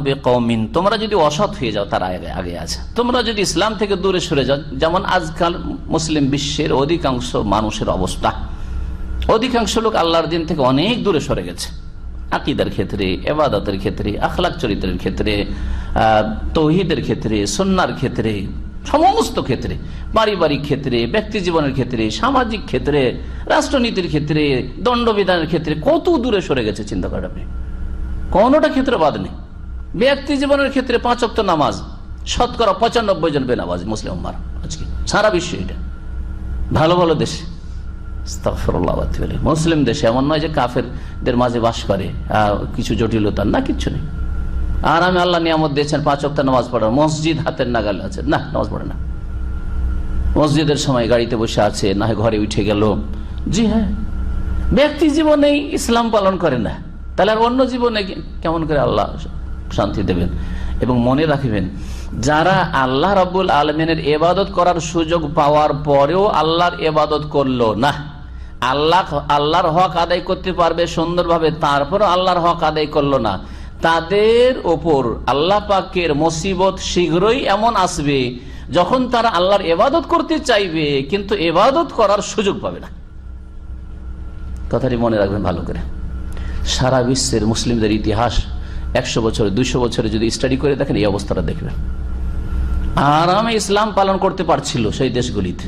বিকওমিন। তোমরা যদি অসৎ হয়ে যাও, তার আগে আগে আছে। তোমরা যদি ইসলাম থেকে দূরে সরে যাও, যেমন আজকাল মুসলিম বিশ্বের অধিকাংশ মানুষের অবস্থা। অধিকাংশ লোক আল্লাহর দিন থেকে অনেক দূরে সরে গেছে। আকিদার ক্ষেত্রে, এবাদতের ক্ষেত্রে, আখলাক চরিত্রের ক্ষেত্রে তৌহিদের ক্ষেত্রে সন্ন্যার ক্ষেত্রে, সমস্ত ক্ষেত্রে, পারিবারিক ক্ষেত্রে, ব্যক্তি জীবনের ক্ষেত্রে, সামাজিক ক্ষেত্রে, রাষ্ট্রনীতির ক্ষেত্রে, দণ্ডবিধানের ক্ষেত্রে, কত দূরে সরে গেছে চিন্তা করেন আপনি? কোনোটা ক্ষেত্রে বাদ নেই। ব্যক্তি জীবনের ক্ষেত্রে পাঁচ অক্ট নামাজ, শতকরা পঁচানব্বই জন বেনামাজ, মুসলিম আজকে, সারা বিশ্ব এটা। ভালো ভালো দেশে। মুসলিম দেশে এমন নয় যে কাফেরদের মাঝে বাস করে কিছু জটিলতা না, কিচ্ছু নেই। আর আমি আল্লাহ নিয়ামত দিয়েছেন, পাঁচ অক্ট নামাজ পড়ার। মসজিদ হাতের নাগালে আছে। না, নামাজ পড়ে না। মসজিদের সময় গাড়িতে বসে আছে, না ঘরে উঠে গেল। জি হ্যাঁ ব্যক্তি জীবনে ইসলাম পালন করে না। তাহলে আর অন্য জীবনে কেমন করে আল্লাহ শান্তি দেবেন? এবং মনে রাখবেন, যারা আল্লাহ রাবুল আলমিনের এবাদত করার সুযোগ পাওয়ার পরেও আল্লাহর এবাদত করল না আল্লাহ আল্লাহর হক আদায় করতে পারবে সুন্দরভাবে, তারপরও আল্লাহর হক আদায় করল না। তাদের ওপর আল্লাহ পাকের মুসিবত শীঘ্রই এমন আসবে যখন তারা আল্লাহর এবাদত করতে চাইবে, কিন্তু এবাদত করার সুযোগ পাবে না। কথাটি মনে রাখবেন ভালো করে। সারা বিশ্বের মুসলিমদের ইতিহাস একশো বছরে, দুইশো বছরে যদি স্টাডি করে দেখেন, এই অবস্থাটা দেখবেন। আরামে ইসলাম পালন করতে পারছিল সেই দেশগুলিতে।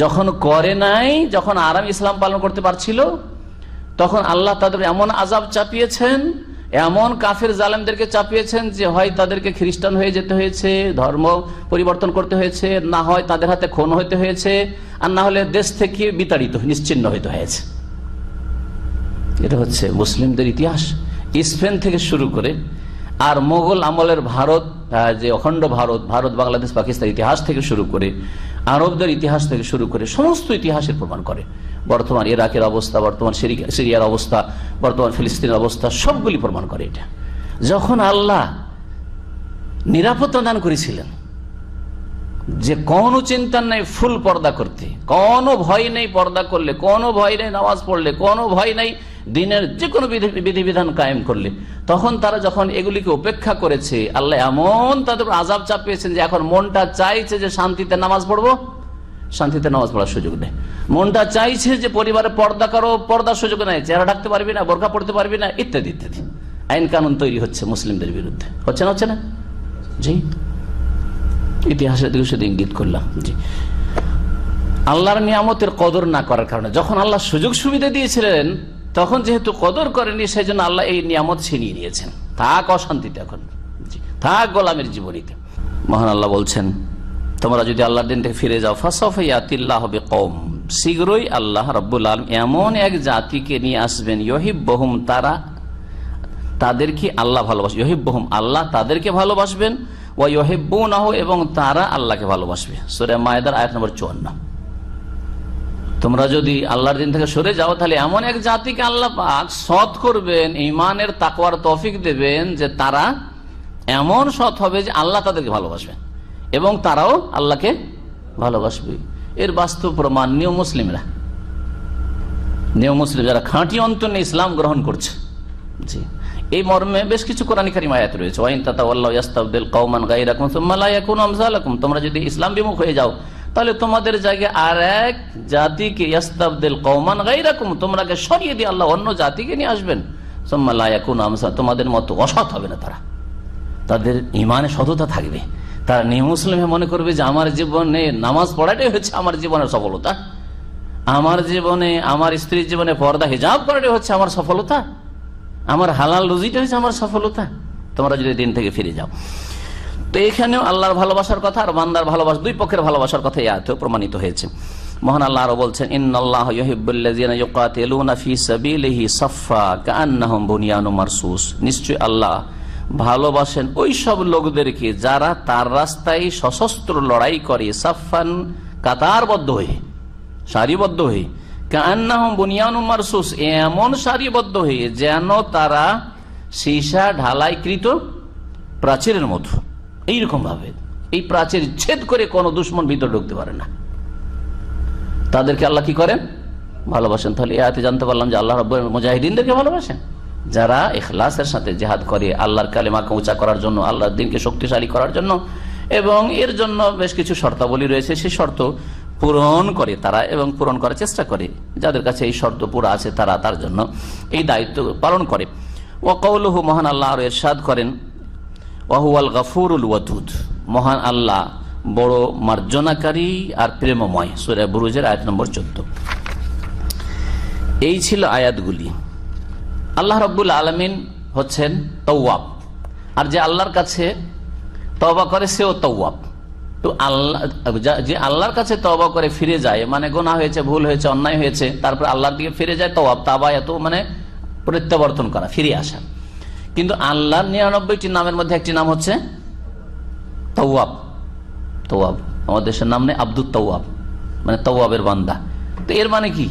যখন করে নাই, যখন আরাম ইসলাম পালন করতে পারছিল, তখন আল্লাহ তাদের এমন আজাব চাপিয়েছেন, এমন কাফের জালেমদেরকে চাপিয়েছেন যে হয় তাদেরকে খ্রিস্টান হয়ে যেতে হয়েছে, ধর্ম পরিবর্তন করতে হয়েছে, না হয় তাদের হাতে খুন হইতে হয়েছে, আর না হলে দেশ থেকে বিতাড়িত, নিশ্চিন্ন হইতে হয়েছে। এটা হচ্ছে মুসলিমদের ইতিহাস। স্পেন থেকে শুরু করে আর মোগল আমলের ভারত যে অখণ্ড ভারত ভারত, বাংলাদেশ, পাকিস্তান ইতিহাস থেকে শুরু করে, আরবদের ইতিহাস থেকে শুরু করে সমস্ত ইতিহাসের প্রমাণ করে। বর্তমান ইরাকের অবস্থা, বর্তমান সিরি- সিরিয়ার অবস্থা, বর্তমান ফিলিস্তিনের অবস্থা, সবগুলি প্রমাণ করে এটা। যখন আল্লাহ নিরাপত্তা দান করেছিলেন, যে কোনো চিন্তা নেই ফুল পর্দা করতে, কোনো ভয় নেই পর্দা করলে, কোনো ভয় নেই নামাজ পড়লে, কোনো ভয় নেই দিনের যে কোনো বিধি- বিধিবিধান কায়েম করলে। তখন তারা যখন এগুলিকে উপেক্ষা করেছে, আল্লাহ এমন তাদের আজাব চাপিয়েছেন যে এখন মনটা চাইছে যে শান্তিতে নামাজ পড়ব। শান্তিতে নামাজ পড়ার সুযোগ নেই। মনটা চাইছে যে পরিবারে পর্দা করো, পর্দার সুযোগ নেই। চেহারা ঢাকতে পারবি না, বোরখা পড়তে পারবি না, ইত্যাদি ইত্যাদি। আইন কানুন তৈরি হচ্ছে মুসলিমদের বিরুদ্ধে। হচ্ছে না হচ্ছে না? জি। ইতিহাসের দিকে শুধু ইঙ্গিত করলাম, জি। আল্লাহর নিয়ামতের কদর না করার কারণে, যখন আল্লাহ সুযোগ সুবিধা দিয়েছিলেন তখন যেহেতু কদর করেনি সেই জন্য আল্লাহ এই নিয়ামত ছিনিয়ে নিয়েছেন। থাক অশান্তিতে এখন। থাক গোলামের জীবনীতে। মহান আল্লাহ বলছেন, তোমরা যদি আল্লাহ দিন থেকে ফিরে যাও ফাসফিয়াতিল্লাহ হবে কম শীঘ্রই আল্লাহ রব্বুল আলম এমন এক জাতিকে নিয়ে আসবেন ইহিব বহুম তারা তাদেরকে আল্লাহ ভালোবাসবে ইহিব বহুম আল্লাহ তাদেরকে ভালোবাসবেন ও ইহিব্বু এবং তারা আল্লাহকে ভালোবাসবে। সুরে মায়েদার আয়াত নম্বর চুয়ান্ন। তোমরা যদি আল্লাহর দিন থেকে সরে যাও, তাহলে এমন এক জাতিকে আল্লাহ পাক সৎ করবেন ইমানের তাকওয়ার তফিক দেবেন যে তারা এমন সৎ হবে যে আল্লাহ তাদেরকে ভালোবাসবেন এবং তারাও আল্লাহকে ভালোবাসবে। এর বাস্তব প্রমাণ নিয় মুসলিমরা। নিয় মুসলিম, যারা খাঁটি অন্তনে ইসলাম গ্রহণ করছে। জি। এই মর্মে বেশ কিছু কোরআন কারিম আয়াত রয়েছে। ওয়াইন তাতা আল্লাহ ইয়াস্তাবদিল কওমান গায়রাকুম সুম্মা লা ইয়াকুনু আমসালাকুম। তোমরা যদি ইসলাম বিমুখ হয়ে যাও তাহলে তোমাদের জায়গায় আর এক জাতিকে ইয়াস্তাবদিল কওমান গায়রাকুম, তোমরাকে সরিয়ে দিয়ে আল্লাহ অন্য জাতিকে নিয়ে আসবেন। আমসা, তোমাদের মতো অসৎ হবে না তারা। তাদের ইমানে সততা থাকবে। তারা নিয়ে মুসলিমে মনে করবে যে, আমার জীবনে নামাজ পড়াটাই হচ্ছে আমার জীবনের সফলতা। আমার জীবনে, আমার স্ত্রীর জীবনে পর্দা হিজাব করাটাই হচ্ছে আমার সফলতা। আমার হালাল রুজিটা হচ্ছে আমার সফলতা। তোমরা যদি দিন থেকে ফিরে যাও। তো এখানেও আল্লাহর ভালোবাসার কথা আর বান্দার ভালোবাসা, দুই পক্ষের ভালোবাসার কথা এই আয়াতেও প্রমাণিত হয়েছে। মহান আল্লাহ আরও বলছেন মারসুস। নিশ্চয় আল্লাহ ভালোবাসেন ওই সব লোকদেরকে যারা তার রাস্তায় সশস্ত্র লড়াই করে, সাফফান কাতারবদ্ধ হয়ে, সারিবদ্ধ হয়ে কান্নাহম বুনিয়ানুম মারসুস, এমন সারিবদ্ধ হয়ে যেন তারা সীসা ঢালাইকৃত প্রাচীরের মতো। এইরকম ভাবে এই প্রাচীর ছেদ করে কোনো দুশ্মন ভিতর ঢুকতে পারে না। তাদেরকে আল্লাহ কি করেন? ভালোবাসেন। তাহলে এ আয়াতে জানতে পারলাম যে আল্লাহ রব মুজাহিদিনদেরকে ভালোবাসেন। যারা এখলাসের সাথে জেহাদ করে আল্লাহর কালেমাকে উঁচা করার জন্য, আল্লাহর দিনকে শক্তিশালী করার জন্য এবং এর জন্য বেশ কিছু শর্তাবলী রয়েছে। সেই শর্ত পূরণ করে তারা এবং পূরণ করার চেষ্টা করে। যাদের কাছে এই শর্ত পুরো আছে তারা তার জন্য এই দায়িত্ব পালন করে। ও কৌলহু মহান আল্লাহ এরশাদ করেন ওয়াহুয়াল গাফুরুল ওয়াদুদ। মহান আল্লাহ, বড় মার্জনাকারী আর প্রেমময়। সুরে বুরুজের আয়াত নম্বর চোদ্দ। এই ছিল আয়াতগুলি। আল্লাহ রব্বুল আলমিন হচ্ছেন তৌয়াব আর যে আল্লাহর কাছে তবা করে, সেও তৌয়াব তো আল্লাহ, যে আল্লাহর কাছে তবা করে ফিরে যায় মানে গোনা হয়েছে, ভুল হয়েছে, অন্যায় হয়েছে, তারপর আল্লাহর দিকে ফিরে যায়, তওয়াব তাবা এত মানে প্রত্যাবর্তন করা, ফিরে আসা। কিন্তু আল্লাহর নিরানব্বইটি নামের মধ্যে একটি নাম হচ্ছে তওয়াব। তওয়াব। আমাদের দেশের নাম নেই আব্দুল তওয়াব। মানে তওয়াবের বান্দা। তো এর মানে কি?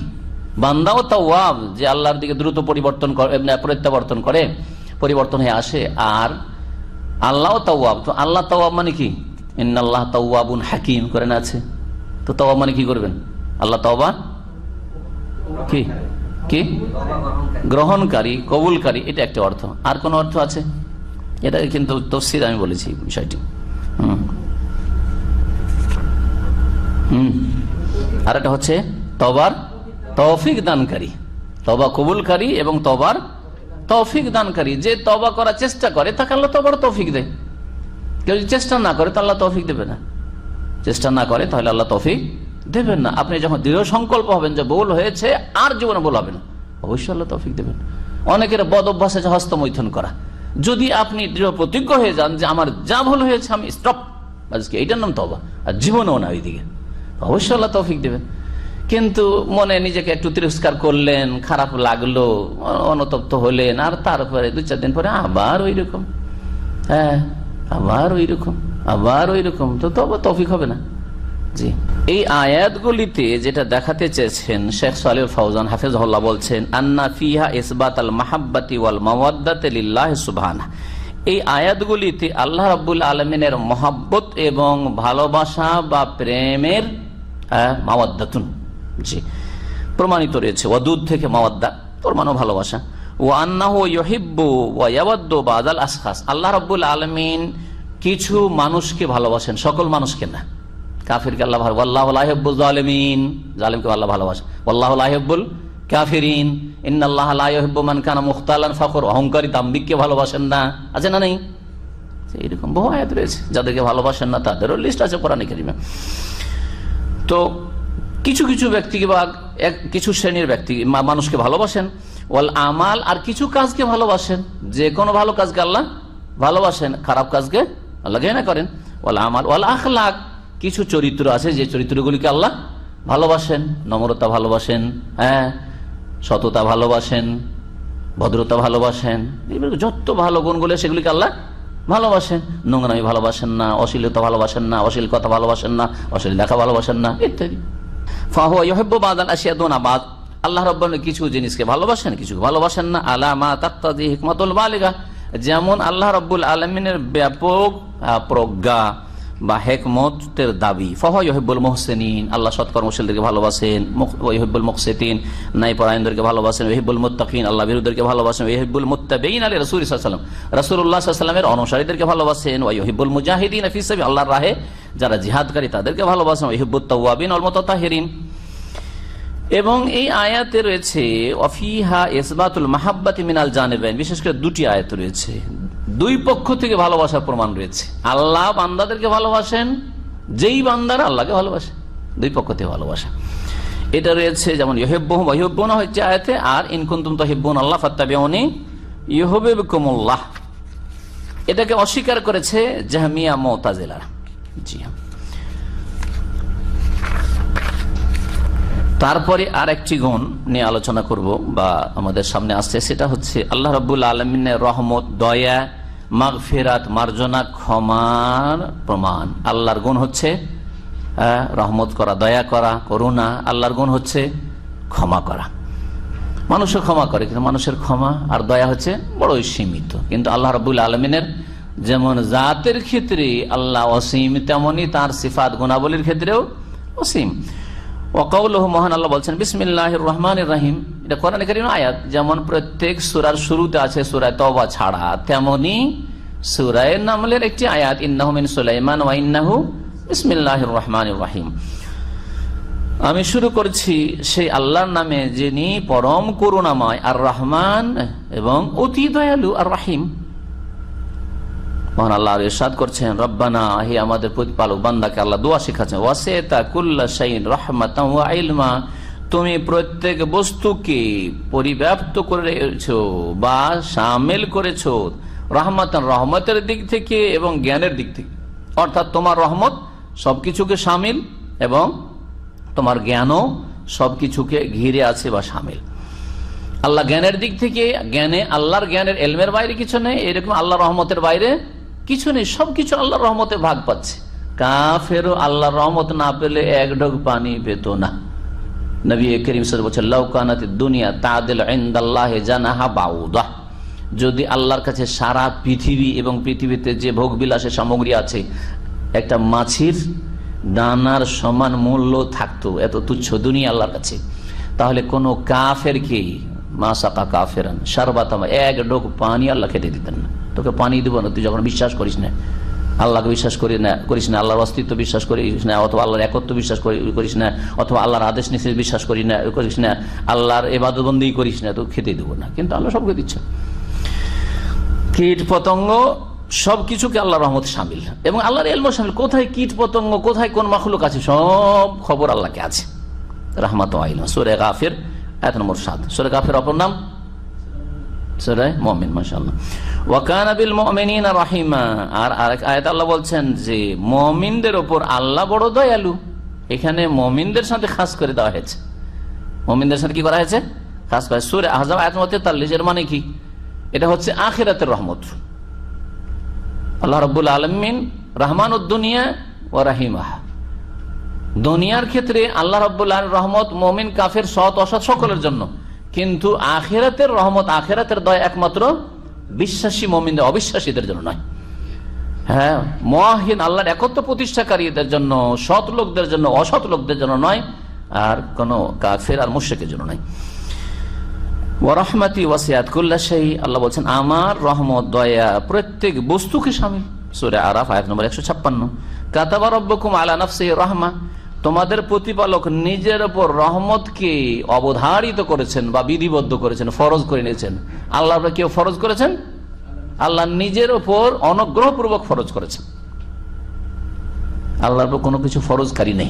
বান্দাও তওয়াব যে আল্লাহর দিকে দ্রুত পরিবর্তন করে প্রত্যাবর্তন করে, পরিবর্তন হয়ে আসে। আর আল্লাহ তওয়াব। তো আল্লাহ তওয়াব মানে কি? ইন্নাল্লাহ তওয়াবুন হাকিম করেন আছে। তো তওয়াব মানে কি করবেন? আল্লাহ তওবা কি? কি? গ্রহণকারী, কবুলকারী, এটা একটা অর্থ। আর কোন অর্থ আছে? এটা কিন্তু তফসির আমি বলেছি বিষয়টি। হুম। আর এটা হচ্ছে, তবার তৌফিক দানকারী। তবা কবুলকারী এবং তবার তৌফিক দানকারী। যে তবা করার চেষ্টা করে, তাকে আল্লাহ তবার তৌফিক দেয়। কেউ যদি চেষ্টা না করে তো আল্লাহ তৌফিক দেবে না। চেষ্টা না করে, তাহলে আল্লাহ তৌফিক দেবেন না। আপনি যখন দৃঢ় সংকল্প হবেন যে ভুল হয়েছে, আর জীবনে ভুল না। অবশ্যই আল্লাহ তৌফিক দেবেন। অনেকের বদ অভ্যাস আছে হস্তমৈথন করা। যদি আপনি দৃঢ় প্রতিজ্ঞ হয়ে যান যে আমার যা ভুল হয়েছে, আমি স্টপ আজকে এইটার নাম তবা আর জীবনেও না ওইদিকে। অবশ্যই আল্লাহ তৌফিক দেবেন। কিন্তু মনে নিজেকে একটু তিরস্কার করলেন, খারাপ লাগল, অনতপ্ত হলেন, আর তারপরে দু চার দিন পরে আবার ওই রকম হ্যাঁ আবার ওই রকম আবার ওই রকম তো তবে তফিক হবে না। জি। এই আয়াতগুলিতে যেটা দেখাতে চেয়েছেন শেখ সালেহ ফৌজান হাফিজহল্লাহ বলছেন, আন্না ফিহা ইসবাত আল মাহাব্বাতি ওয়াল মাওয়াদ্দাত লিল্লাহ সুবহানাহু। এই আয়াতগুলিতে আল্লাহ রাবুল আলমিনের মহাব্বত এবং ভালোবাসা বা প্রেমের মাওয়াদ্দাতুন। জি। প্রমাণিত রয়েছে ওয়াদুদ থেকে মাওয়াদ্দা প্রমাণও ভালোবাসা। ও আন্না ইহিব্বু ওয়াবাদ্দ বাদাল আসখাস। আল্লাহ রাবুল আলমিন কিছু মানুষকে ভালোবাসেন, সকল মানুষকে না। কাফিরকে আল্লাহ ভালো আল্লাহ আহেব্বুল জালেমিন জালেমকে আল্লাহ ভালোবাসেন আল্লাহ আহেব্বুল কাফিরিন। ইন্নআল্লাহ মান কানা মুখতালান ফখর। অহংকারী তাম্বিককে ভালোবাসেন না। আছে না নেই? এইরকম বহু আয়াত রয়েছে। যাদেরকে ভালোবাসেন না, তাদেরও লিস্ট আছে কোরআন কারিমে। তো কিছু কিছু ব্যক্তিকে বা এক কিছু শ্রেণির ব্যক্তি মানুষকে ভালোবাসেন। ওয়াল আমাল আর কিছু কাজকে ভালোবাসেন। যে কোনো ভালো কাজকে আল্লাহ ভালোবাসেন। খারাপ কাজকে আল্লাহ ঘৃণা করেন। ওয়াল আমাল ওয়াল আখলাক। কিছু চরিত্র আছে, যে চরিত্রগুলিকে আল্লাহ ভালোবাসেন, নম্রতা ভালোবাসেন হ্যাঁ সততা ভালোবাসেন, ভদ্রতা ভালোবাসেন যত ভালো গুণগুলো সেগুলিকে আল্লাহ ভালোবাসেন। নোংরামি ভালোবাসেন না, অশ্লীলতা ভালোবাসেন না অশ্লীল কথা ভালোবাসেন না অশ্লীল দেখা ভালোবাসেন না, ইত্যাদি। বাদ আল্লাহ রব কিছু জিনিসকে ভালোবাসেন, কিছু ভালোবাসেন না। আলামা তাক্তাদি হিকমতুল মালিকা যেমন আল্লাহ রব্বুল আলমিনের ব্যাপক প্রজ্ঞা। বা হেকমতের দাবি। ফহিবুল মোহসেনিন, আল্লাহ সৎকর্মশীলদেরকে ভালোবাসেন ওহিবুল মোকসেতিন নাই পরায়ণদেরকে ভালোবাসেন ওহিবুল মুত্তাকিন, আল্লাহ বিরুদ্ধকে ভালোবাসেন ওহিবুল মুত্তাবেইন আলী রসুল সাল্লাম রসুল্লাহ সাল্লামের অনুসারীদেরকে ভালোবাসেন ওহিবুল মুজাহিদিন ফিসাবি আল্লাহর রাহে যারা জিহাদকারী তাদেরকে ভালোবাসেন ওহিবুল তাওয়াবিন অলমতাহিরিন এবং এই আয়াতে রয়েছে অফিহা ইসবাতুল মাহাব্বাতি মিনাল জানেবেন বিশেষ করে দুটি আয়াত রয়েছে। দুই পক্ষ থেকে ভালোবাসার প্রমাণ রয়েছে। আল্লাহ বান্দাদেরকে ভালোবাসেন, যেই বান্দারা আল্লাহকে ভালোবাসে, দুই পক্ষ থেকে ভালোবাসা। এটা রয়েছে যেমন ইহেব্বন হচ্ছে আয়াতে, আর ইনকুন্তুম তহিব্বন আল্লাহ ফাত্তাবিউনি ইহবেবকুমুল্লাহ এটাকে অস্বীকার করেছে জাহামিয়া মোতাজেলার জি হ্যাঁ। তারপরে আর একটি গুণ নিয়ে আলোচনা করব বা আমাদের সামনে আসছে, সেটা হচ্ছে আল্লাহ রবুল আলমিনের রহমত, দয়া মাগ ফেরাত মার্জনা, ক্ষমার প্রমাণ। আল্লাহর গুণ হচ্ছে রহমত করা, দয়া করা, করুণা। আল্লাহর গুণ হচ্ছে, ক্ষমা করা। মানুষও ক্ষমা করে, কিন্তু মানুষের ক্ষমা আর দয়া হচ্ছে বড়ই সীমিত। কিন্তু আল্লাহ রবুল আলমিনের যেমন জাতের ক্ষেত্রে আল্লাহ অসীম তেমনই তার সিফাত গুণাবলীর ক্ষেত্রেও অসীম। আল্লাহ বলছেন রহমান রাহিম। এটা কোরআন আয়াত। যেমন প্রত্যেক সুরার শুরুতে আছে সুরায় ছাড়া, তেমনি নামলের একটি আয়াত সুলাইমান রহমান রাহিম। আমি শুরু করছি সেই আল্লাহর নামে যিনি পরম করুণাময় আর রহমান এবং অতি দয়ালু আর রাহিম মহান আল্লাহ ইরশাদ করছেন, রব্বানা, হে আমাদের প্রতিপালক, বান্দাকে আল্লাহ দোয়া শিখাচ্ছেন, ওয়াসেতা কুল্লা শাইন রহমাতা ইলমা। তুমি প্রত্যেক বস্তুকে পরিব্যাপ্ত করেছ বা সামিল করেছ রহমাতান রহমতের দিক থেকে এবং জ্ঞানের দিক থেকে। অর্থাৎ তোমার রহমত সবকিছুকে সামিল এবং তোমার জ্ঞানও সবকিছুকে ঘিরে আছে বা সামিল। আল্লাহ জ্ঞানের দিক থেকে, জ্ঞানে আল্লাহর জ্ঞানের এলমের বাইরে কিছু নেই, এরকম আল্লাহ রহমতের বাইরে কিছু নেই, সবকিছু আল্লাহ রহমতে ভাগ পাচ্ছে। কাফেরও আল্লাহ রহমত না পেলে এক ঢোক পানি পেত না। নবী করিম বলছে লৌকানাতে দুনিয়া তাদের জানাহা বাউদা। যদি আল্লাহর কাছে সারা পৃথিবী এবং পৃথিবীতে যে ভোগ বিলাসের সামগ্রী আছে, একটা মাছির দানার সমান মূল্য থাকতো, এত তুচ্ছ দুনিয়া আল্লাহর কাছে। তাহলে কোনো কাফের কি মা সাকা কাফেরান সারবাতামা এক ডোক পানি আল্লাহ খেতে দিতেন না। তোকে পানি দিব না, তুই যখন বিশ্বাস করিস না, আল্লাহকে বিশ্বাস করি না, করিস না, আল্লাহর অস্তিত্ব বিশ্বাস করিস না, অথবা আল্লাহর একত্র বিশ্বাস করিস না, অথবা আল্লাহর আদেশ নিষেধ বিশ্বাস করি না, করিস না, আল্লাহর এবাদবন্দি করিস না, তো খেতে দেবো না, কিন্তু আল্লাহ সবকে দিচ্ছে। কীট পতঙ্গ সবকিছুকে আল্লাহ রহমত সামিল। এবং আল্লাহর এলম সামিল। কোথায় কীট পতঙ্গ কোথায় কোন মাখলুক আছে, সব খবর আল্লাহকে আছে। রহমত আইল সুরে গাফের এত নম্বর সাত। সুরে গাফের অপর নাম রাহিমা। আল্লাহ বলছেন যে, মমিনদের আল্লাহ এখানে মমিনদের সাথে খাস করে দেওয়া হয়েছে। মমিনদের মানে কি? এটা হচ্ছে আখিরাতের রহমত। আল্লাহ রব্বুল আলমিন রহমান উদ্দুনিয়া ও রাহিমাহ। দুনিয়ার ক্ষেত্রে আল্লাহ রব্বুল্লাহ রহমত মমিন, কাফের, সৎ, অসৎ সকলের জন্য। কিন্তু আখেরাতের রহমত, আখেরাতের দয় একমাত্র বিশ্বাসী মমিনদের, অবিশ্বাসীদের জন্য নয়। হ্যাঁ মহাহীন আল্লাহর একত্র প্রতিষ্ঠাকারীদের জন্য, সৎ লোকদের জন্য, অসৎ লোকদের জন্য নয়, আর কোন কাফের আর মুশ্রিকের জন্য নয়। ওরহমাতি ওয়াসিয়াত কুল্লা সেই আল্লাহ বলছেন, আমার রহমত, দয়া প্রত্যেক বস্তুকে সামিল। সুরে আরাফ, আয়াত নম্বর একশো ছাপ্পান্ন। কাতাবা রব্বকুম আলা নফসি রহমা। তোমাদের প্রতিপালক নিজের ওপর রহমতকে অবধারিত করেছেন বা বিধিবদ্ধ করেছেন, ফরজ করে নিয়েছেন। আল্লাহ কেউ ফরজ করেছেন? আল্লাহ নিজের ওপর অনগ্রহপূর্বক ফরজ করেছেন। আল্লাহর উপর কোনো কিছু ফরজকারী নেই।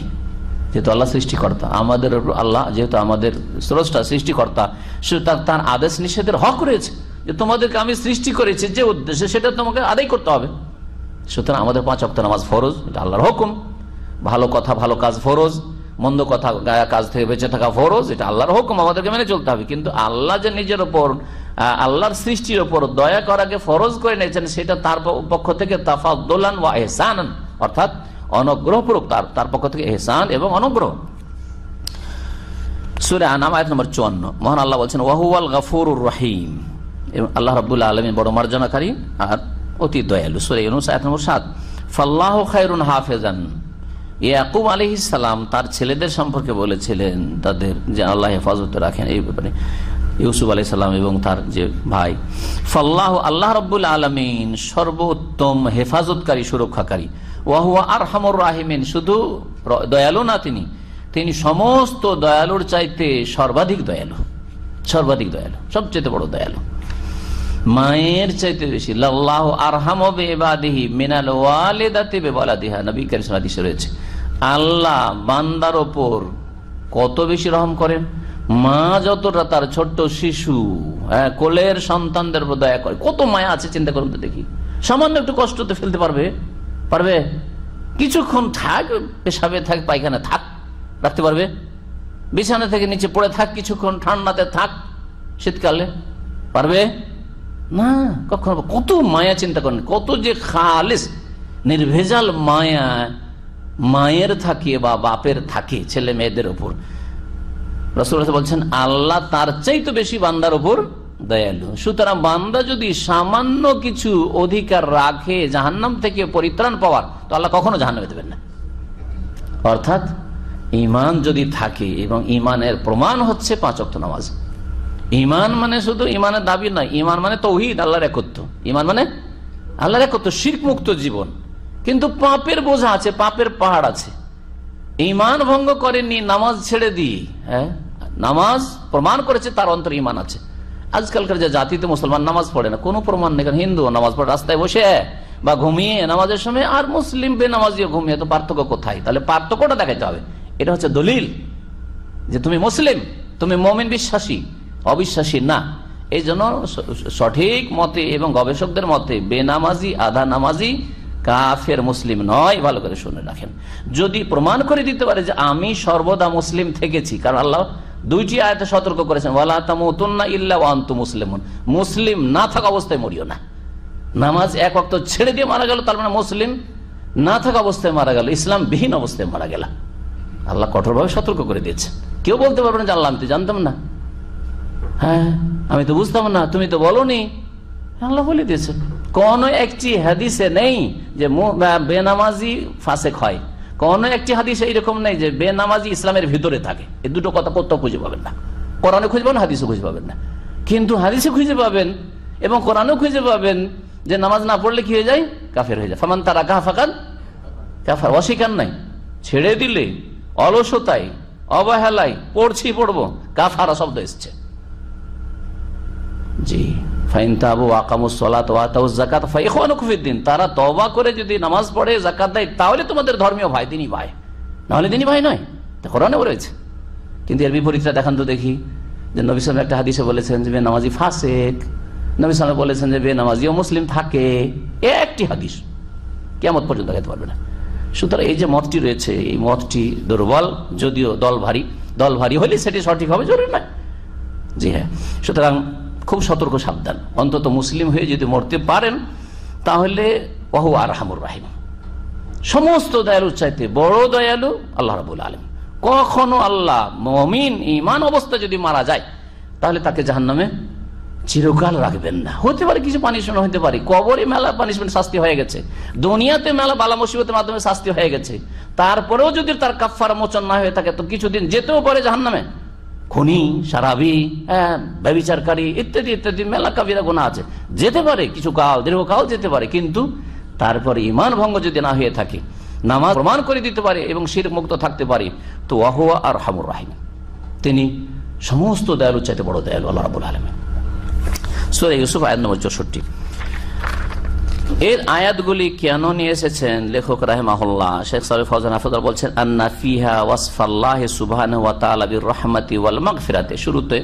যেহেতু আল্লাহ সৃষ্টিকর্তা, আমাদের আল্লাহ যেহেতু আমাদের স্রষ্টা, সৃষ্টিকর্তা সে তার তার আদেশ নিষেধের হক রয়েছে। যে তোমাদেরকে আমি সৃষ্টি করেছি, যে উদ্দেশ্যে সেটা তোমাকে আদায় করতে হবে। সুতরাং আমাদের পাঁচ অক্ট নামাজ ফরজ, এটা আল্লাহর হুকুম। ভালো কথা, ভালো কাজ ফরজ, মন্দ কথা গায়া কাজ থেকে বেঁচে থাকা ফরজ, এটা আল্লাহর হুকুম, আমাদেরকে মেনে চলতে হবে। কিন্তু আল্লাহ যে নিজের ওপর আল্লাহর সৃষ্টির ওপর দয়া করাকে ফরজ করে নিয়েছেন, সেটা তার পক্ষ থেকে তাফাদ্দোলান ওয়া এহসান অর্থাৎ অনুগ্রহপূর্বক তার তার পক্ষ থেকে এহসান এবং অনুগ্রহ। সুরে আনাম আয়াত নম্বর চুয়ান্ন। মহান আল্লাহ বলছেন, ওয়াহুয়াল গাফুর রহিম। এবং আল্লাহ রবুল্লাহ আলমী বড় মর্যাদাকারী আর অতি দয়ালু। সুরে ইউনুস, আয়াত নম্বর সাত। ফাল্লাহ খায়রুন হাফেজান। ইয়াকুব আলী সালাম তার ছেলেদের সম্পর্কে বলেছিলেন তাদের যে আল্লাহ হেফাজত রাখেন এই ব্যাপারে। ইউসুফ আলাই সাল্লাম এবং তার যে ভাই। ফাল্লাহ আল্লাহ রব্বুল আলমিন সর্বোত্তম হেফাজতকারী, সুরক্ষাকারী। ওয়াহুয়া আর হামর রাহিমিন, শুধু দয়ালু না তিনি তিনি সমস্ত দয়ালুর চাইতে সর্বাধিক দয়ালু সর্বাধিক দয়ালু, সবচেয়ে বড় দয়ালু। মায়ের চাইতে বেশি, লাল্লাহ আরহাম বেবাদিহি মিনাল ওয়ালেদাতে বেবালাদিহা নবী কারিম রয়েছে। আল্লাহ বান্দার ওপর কত বেশি রহম করেন? মা যতটা তার ছোট্ট শিশু হ্যাঁ কোলের সন্তানদের উপর দয়া করে, কত মায়া আছে চিন্তা করুন তো দেখি। সামান্য একটু কষ্ট তো ফেলতে পারবে? পারবে? কিছুক্ষণ থাক, পেশাবে থাক পায়খানা থাক, রাখতে পারবে? বিছানা থেকে নিচে পড়ে থাক কিছুক্ষণ, ঠান্ডাতে থাক, শীতকালে। পারবে? না, কখনো, কত মায়া চিন্তা করেন, কত যে খালিস, নির্ভেজাল মায়া। মায়ের থাকে বা বাপের থাকে, ছেলে মেয়েদের উপর। রসুল বলছেন আল্লাহ তার চাইতে বেশি বান্দার উপর দয়ালু। সুতরাং বান্দা যদি সামান্য কিছু অধিকার রাখে, জাহান্নাম থেকে পরিত্রাণ পাওয়ার, তো আল্লাহ কখনো জাহান্নামে দেবেন না। অর্থাৎ ইমান যদি থাকে, এবং ইমানের প্রমাণ হচ্ছে পাঁচ অক্ট নামাজ। ইমান মানে শুধু ইমানের দাবি নয় ইমান মানে তৌহিদ, আল্লাহর একত্র ইমান মানে আল্লাহর একত্র শির্ক মুক্ত জীবন। কিন্তু পাপের বোঝা আছে, পাপের পাহাড় আছে। ইমান ভঙ্গ করেনি নামাজ ছেড়ে দিয়ে হ্যাঁ? নামাজ প্রমাণ করেছে, তার অন্তর ইমান আছে। আজকালকার যে জাতিতে মুসলমান নামাজ পড়ে না, কোনো প্রমাণ নেই, কারণ হিন্দু নামাজ পড়ে, রাস্তায় বসে, বা ঘুমিয়ে নামাজের সময়, আর মুসলিম বে নামাজিও ঘুমিয়ে, তো পার্থক্য কোথায়? তাহলে পার্থক্যটা দেখাতে হবে। এটা হচ্ছে দলিল যে তুমি মুসলিম, তুমি মমিন বিশ্বাসী, অবিশ্বাসী না। এই জন্য সঠিক মতে এবং গবেষকদের মতে, বেনামাজি, আধা নামাজি কাফের মুসলিম নয়, ভালো করে শুনে রাখেন। যদি প্রমাণ করে দিতে পারে যে আমি সর্বদা মুসলিম থেকেছি, কারণ আল্লাহ দুইটি আয়তে সতর্ক করেছেন, ওয়ালা ইল্লা ওয়া আনতুম মুসলিমুন। মুসলিম না থাকা অবস্থায় মরিও না। নামাজ এক অক্ত ছেড়ে দিয়ে মারা গেল, তার মানে মুসলিম না থাকা অবস্থায় মারা গেল ইসলাম বিহীন অবস্থায় মারা গেল। আল্লাহ কঠোরভাবে সতর্ক করে দিয়েছে কেউ বলতে পারবে না যে, আল্লাহ, আমি তো জানতাম না। হ্যাঁ আমি তো বুঝতাম না, তুমি তো বলনি। আল্লাহ বলে দিয়েছে কোন একটি হাদিসে নেই যে বেনামাজি ফাসেক হয়। কোন একটি হাদিসে এইরকম নেই যে বেনামাজি ইসলামের ভিতরে থাকে। এই দুটো কথা কোথাও খুঁজে পাবেন না। কোরআনে খুঁজে পাবেন, হাদিসে খুঁজে পাবেন না। কিন্তু হাদিসে খুঁজে পাবেন এবং কোরআনেও খুঁজে পাবেন যে নামাজ না পড়লে কি হয়ে যায়? কাফের হয়ে যায়। ফামান তারা কাহা ফাঁকান কাফার। অস্বীকার নাই। ছেড়ে দিলে, অলসতায়, অবহেলায় পড়ছি পড়ব, কাফারা শব্দ এসছে। জি। ফাইন তাবু আকামুস সালাত ওয়া আতাউজ যাকাত ফাইখওয়ানুকুম ফিদ্দিন তারা তওবা করে যদি নামাজ পড়ে, যাকাত দেয়, তাহলে তোমাদের ধর্মীয় ভাই দিনই ভাই। নাহলে দিনই ভাই নয়। তা রয়েছে। কিন্তু এর বিপরীতটা দেখান তো দেখি। যে নবী সালাম একটা হাদিসে বলেছেন যে বেনামাজি ফাসেক। নবী সালাম বলেছেন যে বেনামাজিও মুসলিম থাকে। একটি হাদিস। কেমন পর্যন্ত দেখাতে পারবে না। সুতরাং এই যে মতটি রয়েছে, এই মতটি দুর্বল, যদিও দল ভারী। দল ভারী হলে সেটি সঠিক হবে, জরুরি নয়। জি হ্যাঁ। সুতরাং খুব সতর্ক, সাবধান। অন্তত মুসলিম হয়ে যদি মরতে পারেন, তাহলে ওহু আরহামুর রাহিম। সমস্ত দয়ালুর চাইতে বড় দয়ালু আল্লাহ রাবুল আলম কখনো আল্লাহ মমিন ইমান অবস্থা যদি মারা যায়, তাহলে তাকে জাহান্নামে চিরকাল রাখবেন না। হতে পারে কিছু পানিশমেন্ট হতে পারে। কবরে মেলা পানিশমেন্ট শাস্তি হয়ে গেছে। দুনিয়াতে মেলা বালা মুসিবতের মাধ্যমে শাস্তি হয়ে গেছে। তারপরেও যদি তার কাফার মোচন না হয়ে থাকে, তো কিছুদিন যেতেও পারে জাহান নামে খনি, সারাবি হ্যাঁ ব্যবিচারকারী ইত্যাদি ইত্যাদি, মেলা কাবিরা গোনা আছে। যেতে পারে, কিছু কাল দীর্ঘকাল যেতে পারে, কিন্তু তারপরে ইমান ভঙ্গ যদি না হয়ে থাকে, নামাজ প্রমাণ করে দিতে পারে এবং শির মুক্ত থাকতে পারে, তো ওয়াহুয়া আর হামুর রাহিম। তিনি সমস্ত দয়ালু চাইতে বড় দয়ালু, আল্লাহ রাবুল আলমী সুরে ইউসুফ, আয়াত নম্বর চৌষট্টি। এর আয়াতগুলি কেন নিয়ে এসেছেন? লেখক রাহেমাহুল্লাহ। শেখ সাহেব ফজান আফজাল বলছেন, আন্না ফিহা ওয়াসফাল্লাহ সুবহান ওয়া তাআলা বির রহমাতি ওয়াল মাগফিরাতে। শুরুতে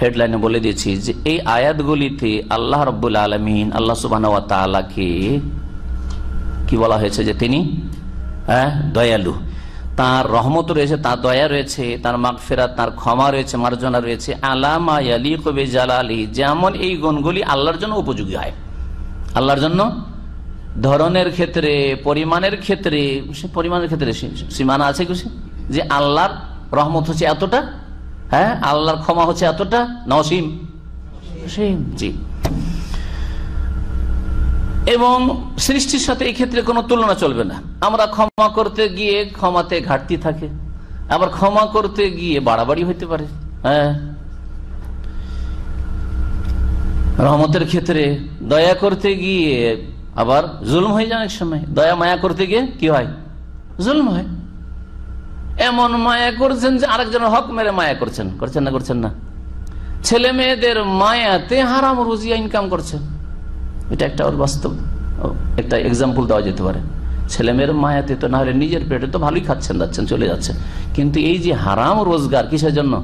হেডলাইনে বলে দিয়েছি যে, এই আয়াতগুলিতে আল্লাহ রাব্বুল আলামিন, আল্লাহ সুবহানাহু ওয়া তাআলাকে কি বলা হয়েছে যে তিনি? হ্যাঁ দয়ালু। তার রহমত রয়েছে, তার দয়া রয়েছে, তার মাগফেরাত, তার ক্ষমা রয়েছে, মার্জনা রয়েছে। আলামা আলী কবে জালালি যেমন এই গুণগুলি আল্লাহর জন্য উপযোগী হয়। আল্লাহর জন্য? ধরনের ক্ষেত্রে, পরিমাণের ক্ষেত্রে পরিমাণের ক্ষেত্রে সীমানা আছে কিছু যে আল্লাহর রহমত হচ্ছে এতটা হ্যাঁ? আল্লাহর ক্ষমা হচ্ছে এতটা? নসীম। সীম জি। এবং সৃষ্টির সাথে এই ক্ষেত্রে কোনো তুলনা চলবে না। আমরা ক্ষমা করতে গিয়ে ক্ষমাতে ঘাটতি থাকে। আবার ক্ষমা করতে গিয়ে বাড়াবাড়ি হইতে পারে। হ্যাঁ? রহমতের ক্ষেত্রে দয়া করতে গিয়ে আবার জুলম হয়ে যায় অনেক সময়। দয়া মায়া করতে গিয়ে কি হয়? জুলম হয়। এমন মায়া করছেন যে আরেকজনের হক মেরে মায়া করছেন। করছেন না করছেন না। ছেলে মেয়েদের মায়াতে হারাম রুজিয়া ইনকাম করছেন। এটা একটা ওর বাস্তব একটা এক্সাম্পল দেওয়া যেতে পারে। ছেলে মেয়ের মায়াতে তো না হলে নিজের পেটে তো ভালোই খাচ্ছেন যাচ্ছেন চলে যাচ্ছে কিন্তু এই যে হারাম রোজগার কিসের জন্য?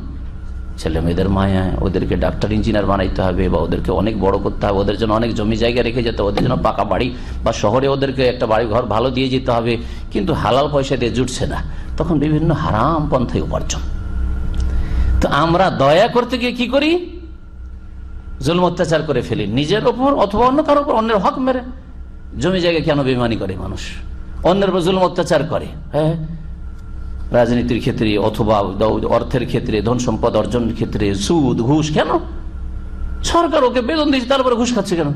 ছেলে মেয়েদের মায়া, ওদেরকে ডাক্তার, ইঞ্জিনিয়ার বানাইতে হবে বা ওদেরকে অনেক বড় করতে হবে, ওদের জন্য অনেক জমি জায়গা রেখে যেতে ওদের জন্য পাকা বাড়ি বা শহরে ওদেরকে একটা বাড়ি ঘর ভালো দিয়ে যেতে হবে, কিন্তু হালাল পয়সা দিয়ে জুটছে না। তখন বিভিন্ন হারাম পন্থায় উপার্জন। তো আমরা দয়া করতে গিয়ে কি করি? জুলম অত্যাচার করে ফেলি। নিজের ওপর অথবা অন্য কারোর উপর, অন্যের হক মেরে। জমি জায়গা কেন বেমানি করে মানুষ? অন্যের উপর জুলম অত্যাচার করে। হ্যাঁ? রাজনীতির ক্ষেত্রে অথবা অর্থের ক্ষেত্রে, ধন সম্পদ অর্জনের ক্ষেত্রে, সুদ, ঘুষ, কেন? সরকার ওকে বেতন দিচ্ছে তারপরে ঘুষ খাচ্ছে কেন?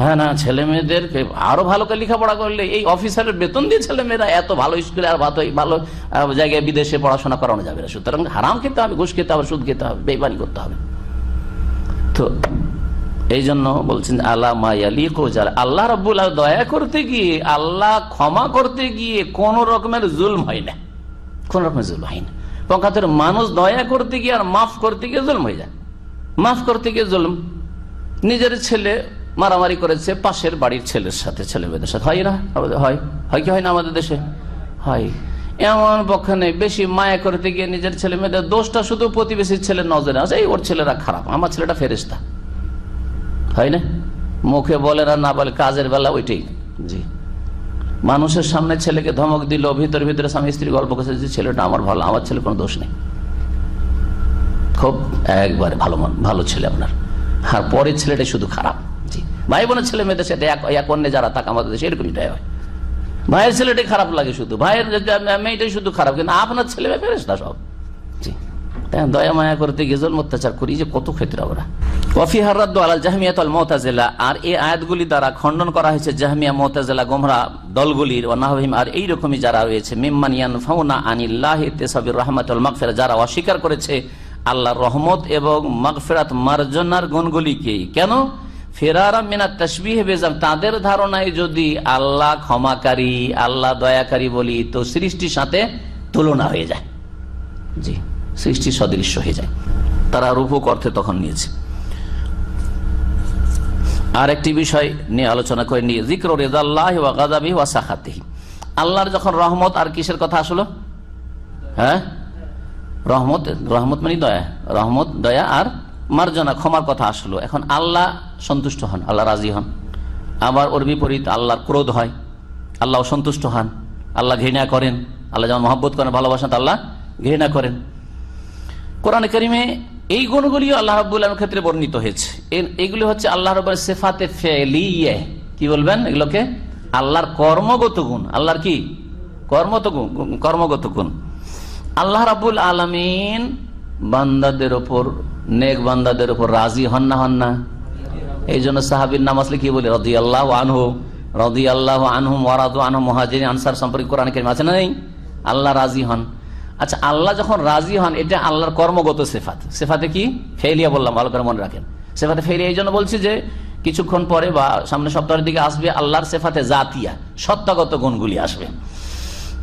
হ্যাঁ না ছেলে মেয়েদেরকে আরও ভালো করে লেখাপড়া করলে এই অফিসারের বেতন দিয়ে ছেলে মেয়েরা এত ভালো স্কুলে আর ভালো জায়গায় বিদেশে পড়াশোনা করানো যাবে না। সুতরাং হারাম খেতে হবে, ঘুষ খেতে হবে, সুদ খেতে হবে, বেইমানি করতে হবে। তো এই জন্য বলছেন আল্লাহ মায়ালি কোজাল আল্লাহ রব্বুল দয়া করতে গিয়ে, আল্লাহ ক্ষমা করতে গিয়ে কোন রকমের জুলম হয় না। কোন রকমের জুলম হয় না। পক্ষান্তরে মানুষ দয়া করতে গিয়ে আর মাফ করতে গিয়ে জুলম হয়ে যায়। মাফ করতে গিয়ে জুলম। নিজের ছেলে মারামারি করেছে, পাশের বাড়ির ছেলের সাথে, ছেলে মেয়েদের সাথে। হয় না? আমাদের হয়। হয় কি হয় না আমাদের দেশে? হয়। এমন পক্ষে নেই। বেশি মায়া করতে গিয়ে নিজের ছেলে মেয়েদের দোষটা শুধু প্রতিবেশীর ছেলের নজরে এই ওর ছেলেরা খারাপ। আমার ছেলেটা ফেরেস্তা হয় না? মুখে বলে না না বলে, কাজের বেলা ওইটাই। জি। মানুষের সামনে ছেলেকে ধমক দিল, ভিতরে ভিতরে স্বামী স্ত্রী গল্প করছে, যে ছেলেটা আমার ভালো, আমার ছেলে কোনো দোষ নেই। খুব একবারে ভালো মন, ভালো ছেলে আপনার। আর পরের ছেলেটা শুধু খারাপ। জি। ভাই বোনের ছেলে, মেয়েদের সাথে এক অন্যে যারা থাকে, আমাদের দেশে এরকমটাই হয়। ভাইয়ের ছেলেটাই খারাপ লাগে শুধু। ভাইয়ের মেয়েটাই শুধু খারাপ, কিন্তু আপনার ছেলে মেয়ে ফেরেস না সব। দয়া মায়া করতে গিয়ে অত্যাচার করি যে কত ক্ষেত্রে আমরা। কফি হারাদ আল জাহমিয়াত আল মোতাজেলা, আর এই আয়াতগুলি দ্বারা খণ্ডন করা হয়েছে জাহমিয়া, মোতাজেলা, গোমরা দলগুলির ওনাহিম আর এইরকমই যারা রয়েছে মিম্মানিয়ান ফাউনা আনিল্লাহ তেসাবির রহমাতুল মাগফিরা যারা অস্বীকার করেছে আল্লাহর রহমত এবং মাগফিরাত মার্জনার গুণগুলিকে। কেন? ফেরারা মিনা তসবিহ বেজাম, তাদের ধারণায় যদি আল্লাহ ক্ষমাকারী, আল্লাহ দয়াকারী বলি, তো সৃষ্টির সাথে তুলনা হয়ে যায়। জি। সৃষ্টি সদৃশ্য হয়ে যায়। তারা রূপক অর্থে তখন নিয়েছে। আর একটি বিষয় নিয়ে আলোচনা করে নিয়ে জিক্র রেজাল্লাহ ওয়া সাখাতিহি। আল্লাহর যখন রহমত, আর কিসের কথা আসলো? হ্যাঁ? রহমত রহমত মানে দয়া। রহমত, দয়া আর মার্জনা, ক্ষমার কথা আসলো। এখন আল্লাহ সন্তুষ্ট হন, আল্লাহ রাজি হন। আবার ওর বিপরীত, আল্লাহর ক্রোধ হয়। আল্লাহ সন্তুষ্ট হন। আল্লাহ ঘৃণা করেন। আল্লাহ যেমন মহব্বত করেন ভালোবাসেন আল্লাহ ঘৃণা করেন। কোরআন করিমে এই গুণগুলিও আল্লাহ রব্বুল্লাহর ক্ষেত্রে বর্ণিত হয়েছে। এগুলি হচ্ছে আল্লাহ রব সেফাতে ফেলিয়ে। কি বলবেন এগুলোকে? আল্লাহর কর্মগত গুণ। আল্লাহর কি? কর্মত কর্মগত গুণ। আল্লাহ রাবুল আলমিন বান্দাদের ওপর, নেক বান্দাদের ওপর রাজি হন না হন না? এই জন্য সাহাবির নাম আসলে কি বলে? রদি আল্লাহ আনহু। রদি আল্লাহ আনহু মরাদু আনহু মহাজির আনসার সম্পর্কে কোরআন কেরিম আছে না নেই? আল্লাহ রাজি হন। আচ্ছা আল্লাহ যখন রাজি হন, এটা আল্লাহর কর্মগত সেফাত। সেফাতে কি? ফেলিয়া বললাম, ভালো করে মনে রাখেন। সেফাতে ফেলিয়া এই জন্য বলছি যে, কিছুক্ষণ পরে বা সামনে সপ্তাহের দিকে আসবে আল্লাহর সেফাতে জাতিয়া, সত্তাগত গুণগুলি আসবে।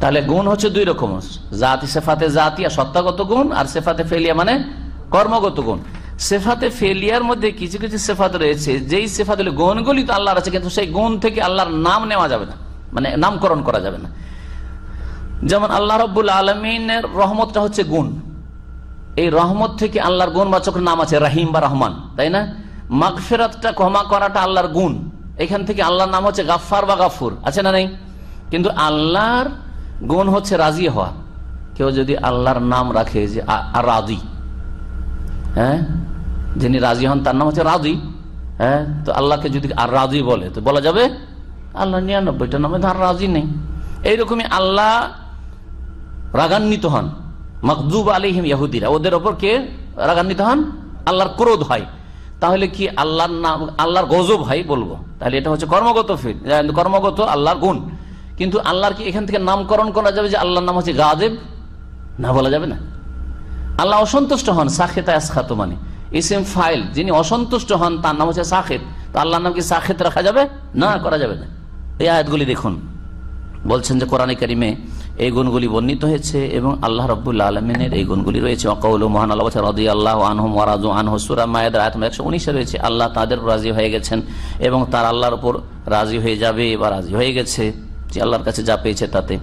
তাহলে গুণ হচ্ছে দুই রকম। জাতি সেফাতে জাতিয়া, সত্তাগত গুণ, আর সেফাতে ফেলিয়া মানে কর্মগত গুণ। সেফাতে ফেলিয়ার মধ্যে কিছু কিছু সেফাত রয়েছে, যেই সেফাত গুণগুলি তো আল্লাহর আছে, কিন্তু সেই গুণ থেকে আল্লাহর নাম নেওয়া যাবে না। মানে নামকরণ করা যাবে না। যেমন আল্লাহ রব্বুল আলমিনের রহমতটা হচ্ছে গুণ। এই রহমত থেকে আল্লাহর গুণ বা গুণবাচক নাম আছে রাহিম বা রহমান, তাই না? মাগফেরাতটা ক্ষমা করাটা আল্লাহর গুণ। এখান থেকে আল্লাহর নাম হচ্ছে গাফার বা গাফুর আছে না নেই? কিন্তু আল্লাহর গুণ হচ্ছে রাজি হওয়া। কেউ যদি আল্লাহর নাম রাখে যে রাজি হ্যাঁ? যিনি রাজি হন তার নাম হচ্ছে রাজি হ্যাঁ? তো আল্লাহকে যদি আর রাজি বলে, তো বলা যাবে আল্লাহ নিরানব্বইটা নামে আর রাজি নেই। এইরকমই আল্লাহ রাগান্বিত হন। মকদুব আলিহিম ইয়াহুদিরা। ওদের ওপর কে রাগান্বিত হন? আল্লাহর ক্রোধ হয়। তাহলে কি আল্লাহর নাম, আল্লাহর গজব হয় বলব? তাহলে এটা হচ্ছে কর্মগত ফিল কর্মগত আল্লাহর গুণ। কিন্তু আল্লাহর কি এখান থেকে নামকরণ করা যাবে যে আল্লাহর নাম হচ্ছে গাজেব? না বলা যাবে না। আল্লাহ অসন্তুষ্ট হন সাখেত আসখাত মানে। ইসিম ফাইল, যিনি অসন্তুষ্ট হন, তার নাম হচ্ছে সাখেত। তো আল্লাহর নাম কি সাখেত রাখা যাবে? না, করা যাবে না। এই আয়াতগুলি দেখুন। বলছেন যে কোরআন কারিমে এই গুণগুলি বর্ণিত হয়েছে এবং আল্লাহ রব্বুল্লা আলমিনের এই গুণগুলি রয়েছে। অকাউল মহান আল্লাহ রদি আল্লাহ আনহম ওয়ারাজু আনহু সুরা মায়েদের আয়তম একশো উনিশে রয়েছে, আল্লাহ তাদের রাজি হয়ে গেছেন এবং তার আল্লাহর উপর রাজি হয়ে যাবে বা রাজি হয়ে গেছে যে আল্লাহর কাছে যা পেয়েছে তাতে।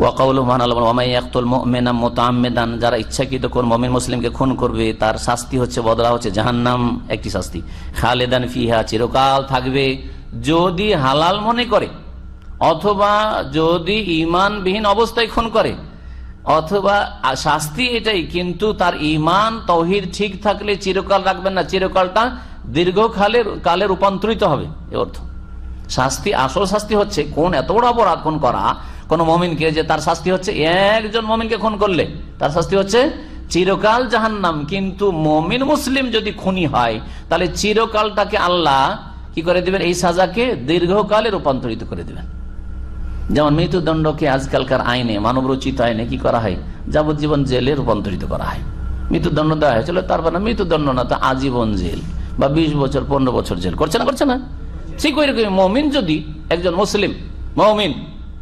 ওয়াকাউল মহান আল্লাহ ওয়ামাই আক্তুল মেনাম মোতামেদান যারা ইচ্ছাকৃত কোন মমিন মুসলিমকে খুন করবে, তার শাস্তি হচ্ছে, বদলা হচ্ছে জাহান্নাম, একটি শাস্তি। খালেদান ফিহা চিরকাল থাকবে, যদি হালাল মনে করে। অথবা যদি ইমানবিহীন অবস্থায় খুন করে, অথবা শাস্তি এটাই, কিন্তু তার ইমান তহির ঠিক থাকলে চিরকাল রাখবেন না। চিরকালটা দীর্ঘকালের, কালে রূপান্তরিত হবে, এ অর্থ। শাস্তি, আসল শাস্তি হচ্ছে কোন এত বড় অপরাধ খুন করা, কোন মমিনকে যে তার শাস্তি হচ্ছে, একজন মমিনকে খুন করলে, তার শাস্তি হচ্ছে চিরকাল জাহান্নাম। কিন্তু মমিন মুসলিম যদি খুনি হয়, তাহলে চিরকালটাকে আল্লাহ কি করে দিবেন? এই সাজাকে দীর্ঘকালে রূপান্তরিত করে দিবেন। যেমন মৃত্যুদণ্ডকে আজকালকার আইনে মানব রচিত আইনে কি করা হয়? যাবজ্জীবন জেলে রূপান্তরিত করা হয়। মৃত্যুদণ্ড দেওয়া হয়েছিল, তারপর না মৃত্যুদণ্ড না, তো আজীবন জেল বা বিশ বছর, পনেরো বছর জেল। করছে না করছে না? ঠিক ওই রকম মমিন যদি একজন মুসলিম, মমিন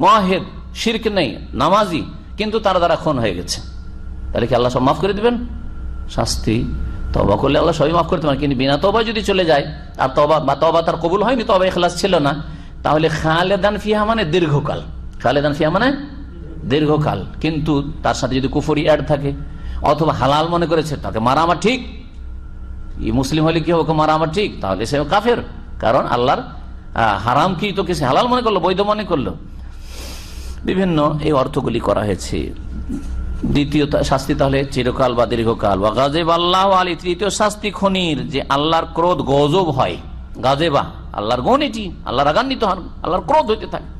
মহেদ শির্ক নেই, নামাজি, কিন্তু তার দ্বারা খুন হয়ে গেছে, তাহলে কি আল্লাহ সব মাফ করে দিবেন? শাস্তি তবা করলে আল্লাহ সবই মাফ করতে পারেন কিন্তু বিনা তবা যদি চলে যায়, আর তবা বা তবা তার কবুল হয়নি তবা এখলাস ছিল না তাহলে খালেদান ফিহা মানে দীর্ঘকাল। খালেদান ফিহা মানে দীর্ঘকাল। কিন্তু তার সাথে যদি কুফরি অ্যাড থাকে, অথবা হালাল মনে করেছে, তাকে মারা আমার ঠিক। ই মুসলিম হলে কি ওকে মারা আমার ঠিক। তাহলে সে কাফের। কারণ আল্লাহর হারাম কি? তোকে সে হালাল মনে করল, বৈধ মনে করল। বিভিন্ন এই অর্থগুলি করা হয়েছে। দ্বিতীয় শাস্তি তাহলে চিরকাল বা দীর্ঘকাল। বা গাজেব আল্লাহ আলী, তৃতীয় শাস্তি খনির, যে আল্লাহর ক্রোধ, গজব হয়। গাজেবা, আল্লাহর গুণ এটি আল্লাহ রাগান্বিত হন, আল্লাহর ক্রোধ হইতে থাকে।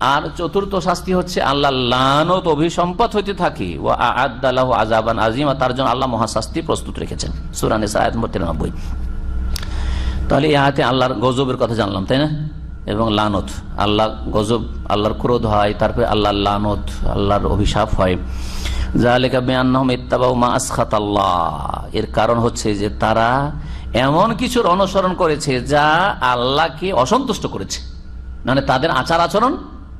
আর চতুর্থ শাস্তি হচ্ছে আল্লাহ লানত অভিসম্পদ হইতে থাকে। ও আদালাহ আজাবান আজিমা তার জন্য আল্লাহ মহাশাস্তি প্রস্তুত রেখেছেন। সুরানে তিরানব্বই। তাহলে আয়াতে আল্লাহর গজবের কথা জানলাম, তাই না? এবং লানত আল্লাহ গজব, আল্লাহর ক্রোধ হয়, তারপরে আল্লাহর লানত, আল্লাহর অভিশাপ হয়। জালেকা বেআনাহম ইত্তাবাউ মা আসখাত আল্লাহ এর কারণ হচ্ছে যে তারা এমন কিছুর অনুসরণ করেছে যা আল্লাহকে অসন্তুষ্ট করেছে। মানে তাদের আচার আচরণ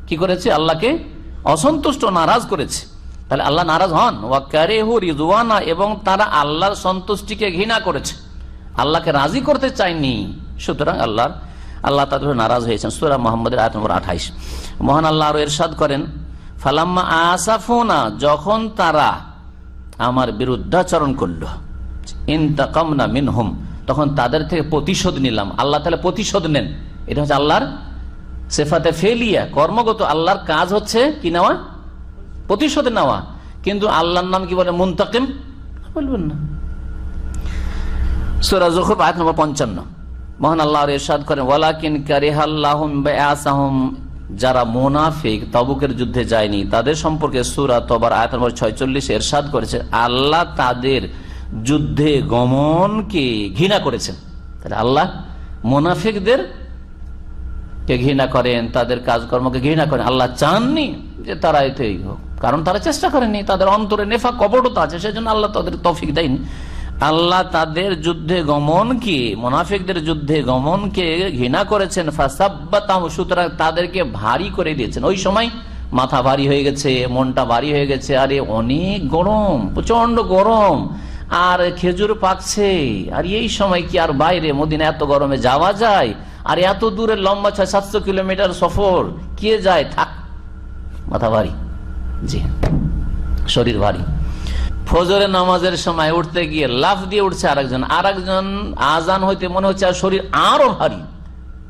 কি করেছে? আল্লাহকে অসন্তুষ্ট, নারাজ করেছে। তাহলে আল্লাহ নারাজ হন। ওয়াকারেহু রিজওয়ানা এবং তারা আল্লাহর সন্তুষ্টিকে ঘৃণা করেছে। আল্লাহকে রাজি করতে চায়নি। সুতরাং আল্লাহর, আল্লাহ তাদের নারাজ হয়েছেন। সুরা মোহাম্মদের আয়াত নম্বর আঠাইশ। মহান আল্লাহ আরও এরশাদ করেন, ফালাম্মা আসাফোনা, যখন তারা আমার বিরুদ্ধাচরণ করল ইনতাকামনা মিনহুম তখন তাদের থেকে প্রতিশোধ নিলাম। আল্লাহ তাহলে প্রতিশোধ নেন। এটা হচ্ছে আল্লাহর সেফাতে ফেলিয়া। কর্মগত আল্লাহর কাজ হচ্ছে কি নেওয়া? প্রতিশোধ নেওয়া। কিন্তু আল্লাহর নাম কি বলে? মুন্তাকিম? বলবেন না। নম্বর পঞ্চান্ন। মহান আল্লাহ ওয়ালাকিন যারা মোনাফিক তবুকের যুদ্ধে যায়নি, তাদের সম্পর্কে সুরা তবার, আয়াত নম্বর ছয়চল্লিশ এরশাদ করেছে, আল্লাহ তাদের যুদ্ধে গমনকে ঘৃণা করেছেন। তাহলে আল্লাহ মোনাফিকদের কে ঘৃণা করেন, তাদের কাজকর্মকে ঘৃণা করেন। আল্লাহ চাননি যে তারা এতে হোক। কারণ তারা চেষ্টা করেনি তাদের অন্তরে নেফা কপটতা আছে, সেজন্য আল্লাহ তাদের তফিক দেয়নি। আল্লাহ তাদের যুদ্ধে গমনকে, মোনাফিকদের যুদ্ধে গমনকে ঘৃণা করেছেন। সুতরাং তাদেরকে ভারী করে দিয়েছেন। ওই সময় মাথা ভারী হয়ে গেছে, মনটা ভারী হয়ে গেছে। আরে অনেক গরম প্রচণ্ড গরম। আর খেজুর পাকছে? আর এই সময় কি আর বাইরে মদিনা এত গরমে যাওয়া যায়? আর এত দূরে লম্বা ছয়, সাতশো কিলোমিটার সফর, কে যায়? থাক, মাথা ভারী। জি শরীর ভারী। ফজরে নামাজের সময় উঠতে গিয়ে লাফ দিয়ে উঠছে আরেকজন। আরেকজন আজান হইতে মনে হচ্ছে আর শরীর আরও ভারী।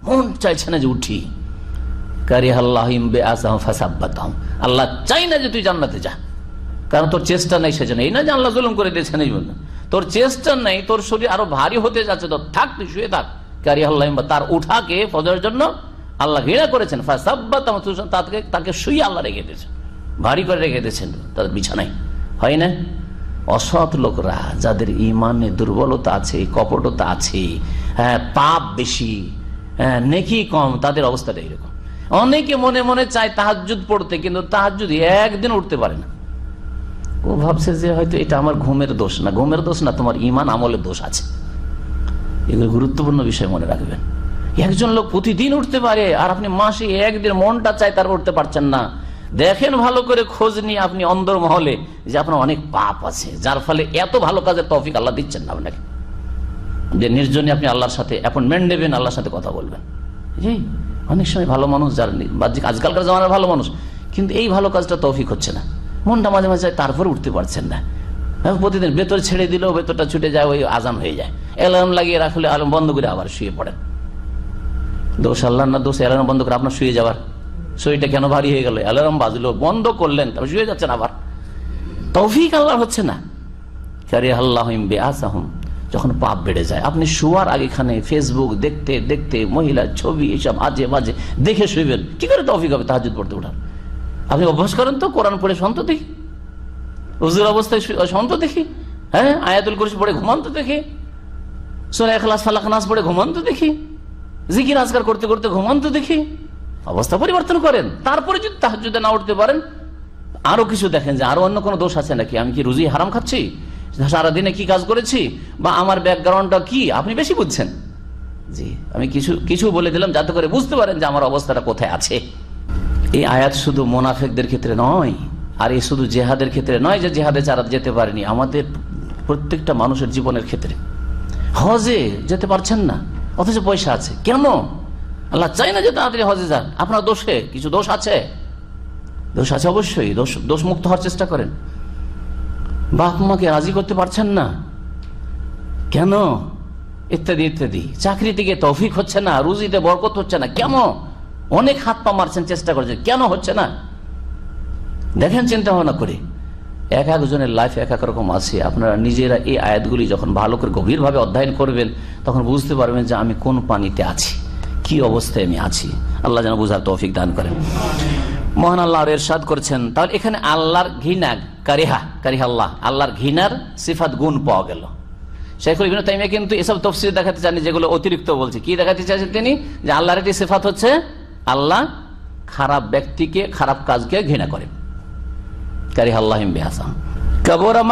মন চাইছে না যে উঠি। কারি আল্লাহ চাই না যে তুই জান্নাতে যা। কারণ তোর চেষ্টা নেই সেজন্য। এই না যে আল্লাহ জুলুম করে দিয়েছেন, এই জন্য। তোর চেষ্টা নেই, তোর শরীর আরও ভারী হতে যাচ্ছে তো থাক, তুই শুয়ে থাক। কারি আল্লাহ, তার উঠাকে ফজরের জন্য আল্লাহ ঘৃণা করেছেন। তাকে তাকে শুয়ে আল্লাহ রেখে দিয়েছেন। ভারী করে রেখে দিয়েছেন তাদের বিছানায়। হয় না? অসৎ লোকরা, যাদের ইমানে দুর্বলতা আছে, কপটতা আছে হ্যাঁ পাপ বেশি হ্যাঁ নেকি কম, তাদের অবস্থাটা এরকম অনেকে মনে মনে চায় তাহাজুদ পড়তে, কিন্তু তাহাজুদ একদিন উঠতে পারে না। ও ভাবছে যে হয়তো এটা আমার ঘুমের দোষ না। ঘুমের দোষ না, তোমার ইমান আমলের দোষ আছে। এগুলো গুরুত্বপূর্ণ বিষয় মনে রাখবেন। একজন লোক প্রতিদিন উঠতে পারে আর আপনি মাসে একদিন মনটা চায় তার উঠতে পারছেন না। দেখেন ভালো করে খোঁজ নিয়ে আপনি অন্দর মহলে যে আপনার অনেক পাপ আছে, যার ফলে এত ভালো কাজের তফিক আল্লাহ দিচ্ছেন না আপনাকে। যে নির্জনে আপনি আল্লাহর সাথে অ্যাপয়েন্টমেন্ট নেবেন, আল্লাহর সাথে কথা বলবেন। জি, অনেক সময় ভালো মানুষ যার বাহ্যিক, আজকালকার জামানার ভালো মানুষ, কিন্তু এই ভালো কাজটা তৌফিক হচ্ছে না। মনটা মাঝে মাঝে তারপর উঠতে পারছেন না। প্রতিদিন ভেতর ছেড়ে দিলেও ভেতরটা ছুটে যায়, ওই আজান হয়ে যায়। অ্যালার্ম লাগিয়ে রাখলে আলম বন্ধ করে আবার শুয়ে পড়েন। দোষ আল্লাহ না দোষ, অ্যালার্ম বন্ধ করে আপনার শুয়ে যাওয়ার। শরীরটা কেন ভারী হয়ে গেল? অ্যালার্ম বাজলো, বন্ধ করলেন, তারপর শুয়ে যাচ্ছেন আবার। তৌফিক আল্লাহ হচ্ছে না। কারি আল্লাহ বে আসাহম যখন পাপ বেড়ে যায়, আপনি শোয়ার আগেখানে ফেসবুক দেখতে দেখতে মহিলার ছবি এসব আজে বাজে দেখে শুইবেন। কি করে তৌফিক হবে তাহাজুদ পড়তে ওঠার? আপনি অভ্যাস করেন তো, কোরআন পড়ে সন্ত দেখি। উজুর অবস্থায় সন্ত দেখি। হ্যাঁ আয়াতুল কুরসি পড়ে ঘুমান্ত দেখি। সোনা এখলাস ফালাখানাস পড়ে ঘুমান্ত দেখি। জিকির, আজকার করতে করতে ঘুমান্ত দেখি। অবস্থা পরিবর্তন করেন। তারপরে যদি তাহাজুদে না উঠতে পারেন, আরও কিছু দেখেন যে আরও অন্য কোনো দোষ আছে নাকি? আমি কি রুজি, হারাম খাচ্ছি? সারাদিনে কি কাজ করেছি? বা আমার ব্যাকগ্রাউন্ডটা কি? আপনি বেশি বুঝছেন। জি, আমি কিছু কিছু বলে দিলাম যাতে করে বুঝতে পারেন যে আমার অবস্থাটা কোথায় আছে। এই আয়াত শুধু মোনাফেকদের ক্ষেত্রে নয়, আর এই শুধু জেহাদের ক্ষেত্রে নয় যে জেহাদে চারা যেতে পারেনি, আমাদের প্রত্যেকটা মানুষের জীবনের ক্ষেত্রে। হজে যেতে পারছেন না, অথচ পয়সা আছে। কেন? আল্লাহ চাই না যে তাড়াতাড়ি হজে যান। আপনার দোষে কিছু দোষ আছে? দোষ আছে অবশ্যই। দোষ দোষ মুক্ত হওয়ার চেষ্টা করেন। বাপ মাকে রাজি করতে পারছেন না? কেন? ইত্যাদি ইত্যাদি। চাকরি থেকে তৌফিক হচ্ছে না, রুজিতে বরকত হচ্ছে না। কেন? অনেক হাত পা মারছেন, চেষ্টা করছেন। কেন হচ্ছে না? দেখেন চিন্তা ভাবনা করে। এক একজনের লাইফ এক এক রকম আছে। আপনারা নিজেরা এই আয়াতগুলি যখন ভালো করে গভীরভাবে অধ্যয়ন করবেন, তখন বুঝতে পারবেন যে আমি কোন পানিতে আছি, কি অবস্থায় আমি আছি। আল্লাহ যেন বুঝার তৌফিক দান করেন। মহান আল্লাহ এরশাদ করছেন, তাহলে এখানে আল্লাহর ঘৃণা, কারিহা কারিহা আল্লাহ, আল্লাহর ঘৃণার সিফাত গুণ পাওয়া গেল। শেখুল ইবিন তাইমিয়া কিন্তু এসব তফসিল দেখাতে চাননি, যেগুলো অতিরিক্ত বলছে। কি দেখাতে চাইছেন তিনি? যে আল্লাহর একটি সিফাত হচ্ছে আল্লাহ খারাপ ব্যক্তিকে, খারাপ কাজকে ঘৃণা করেন কারি আল্লাহ বেহাসান। কাবরা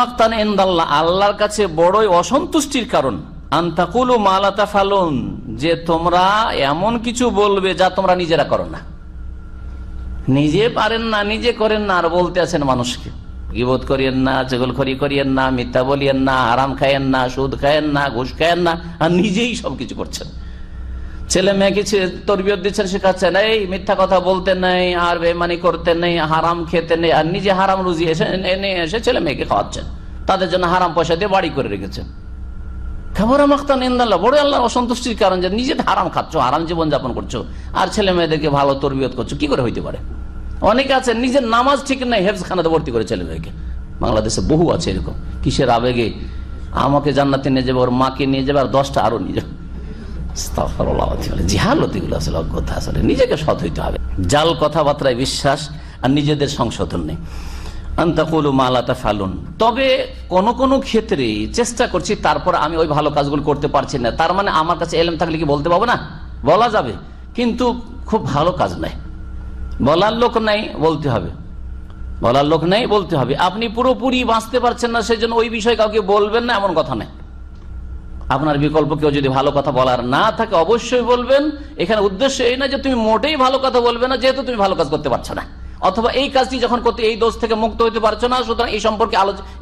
আল্লাহর কাছে বড়ই অসন্তুষ্টির কারণ। আন্তাকুলু মালাতা ফালুন যে তোমরা এমন কিছু বলবে যা তোমরা নিজেরা করো না। নিজে পারেন না, নিজে করেন না, আর বলতে আছেন মানুষকে। গিবোধ করিয়েন না খড়ি করিয়েন না, মিথ্যা বলিয়েন না আরাম খায়েন না, সুদ খায়েন না, ঘুষ খায়েন না, আর নিজেই সবকিছু করছেন। ছেলে মেয়েকে তরবিয়ত দিচ্ছেন শেখাচ্ছেন এই, মিথ্যা কথা বলতে নেই, আর বেমানি করতে নেই, হারাম খেতে নেই, আর নিজে হারাম রুজি এসে এনে এসে ছেলে মেয়েকে খাওয়াচ্ছেন। তাদের জন্য হারাম পয়সা দিয়ে বাড়ি করে রেখেছেন। বড় আল্লাহ অসন্তুষ্টির কারণ যে হারাম খাচ্ছ, হারাম করছ, আর ছেলে মেয়েদেরকে ভালো করছ, কি করে হইতে পারে? অনেকে আছে, নিজের নামাজ ঠিক নাই ভর্তি করে ছেলে মেয়েকে। বাংলাদেশে বহু আছে এরকম। কিসের আবেগে? আমাকে জান্নাতে নিয়ে যাবে, ওর মাকে নিয়ে যাবে, আর দশটা আরও নিয়ে যাবে। জিহালতিগুলো আসলে অজ্ঞতা আসলে নিজেকে সৎ হইতে হবে। জাল কথাবার্তায় বিশ্বাস আর নিজেদের সংশোধন নেই। আন্তাকুলু মালাতা ফালুন তবে কোন কোন ক্ষেত্রে চেষ্টা করছি, তারপর আমি ওই ভালো কাজগুলো করতে পারছি না। তার মানে আমার কাছে এলেম থাকলে কি বলতে পাবো না? বলা যাবে। কিন্তু খুব ভালো কাজ নাই। বলার লোক নাই, বলতে হবে। বলার লোক নাই, বলতে হবে। আপনি পুরোপুরি বাঁচতে পারছেন না সেই জন্য ওই বিষয়ে কাউকে বলবেন না, এমন কথা নেই। আপনার বিকল্প কেউ যদি ভালো কথা বলার না থাকে, অবশ্যই বলবেন। এখানে উদ্দেশ্য এই না যে তুমি মোটেই ভালো কথা বলবে না, যেহেতু তুমি ভালো কাজ করতে পারছ না। অথবা এই কাজটি যখন করতে, এই দোষ থেকে মুক্ত হতে পারছ না, সুতরাং এই সম্পর্কে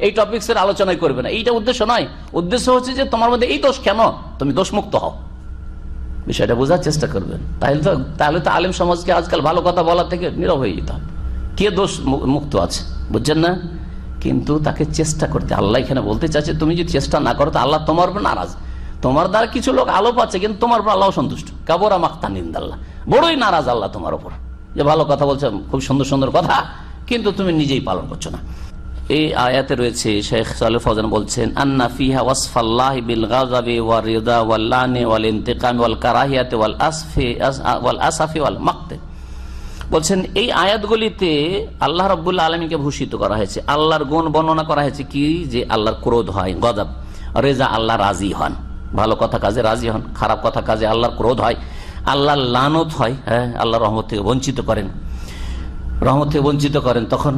এই টপিক্স এর আলোচনায় করবে না। এইটা উদ্দেশ্য নয়। উদ্দেশ্য হচ্ছে যে তোমার মধ্যে এই দোষ কেন? তুমি দোষ মুক্ত হও। বিষয়টা বোঝার চেষ্টা করবেন। তাহলে তো তাহলে তো আলিম সমাজকে আজকাল ভালো কথা বলার থেকে নীরব হয়ে যেতে হবে। কে দোষ মুক্ত আছে? বুঝছেন না? কিন্তু তাকে চেষ্টা করতে। আল্লাহ এখানে বলতে চাচ্ছে তুমি যদি চেষ্টা না করো, তো আল্লাহ তোমার উপর নারাজ। তোমার দ্বারা কিছু লোক আলো পাচ্ছে কিন্তু তোমার উপর আল্লাহ সন্তুষ্ট কাবরা মাক্তা নিন্দাল্লাহ বড়ই নারাজ আল্লাহ তোমার উপর। যে ভালো কথা বলছে, খুব সুন্দর সুন্দর কথা, কিন্তু তুমি নিজেই পালন করছ না। এই আয়াতে রয়েছে, শেখ সালে ফজান বলছেন, আন্না ফিহা ওয়াসফাল্লাহ বিল গাজাবি ওয়া রিদা ওয়াল লানি ওয়াল ইন্তিকাম ওয়াল কারাহিয়াতে ওয়াল আসফি ওয়াল আসাফি ওয়াল মাকতে বলছেন, এই আয়াতগুলিতে আল্লাহ রব্বুল্লা আলমীকে ভূষিত করা হয়েছে। আল্লাহর গুণ বর্ণনা করা হয়েছে কি? যে আল্লাহর ক্রোধ হয়, গজব। রেজা আল্লাহ রাজি হন। ভালো কথা কাজে রাজি হন, খারাপ কথা কাজে আল্লাহর ক্রোধ হয়। আল্লাহর লানত হয় হ্যাঁ আল্লাহ রহমত থেকে বঞ্চিত করেন। রহমত থেকে বঞ্চিত করেন, তখন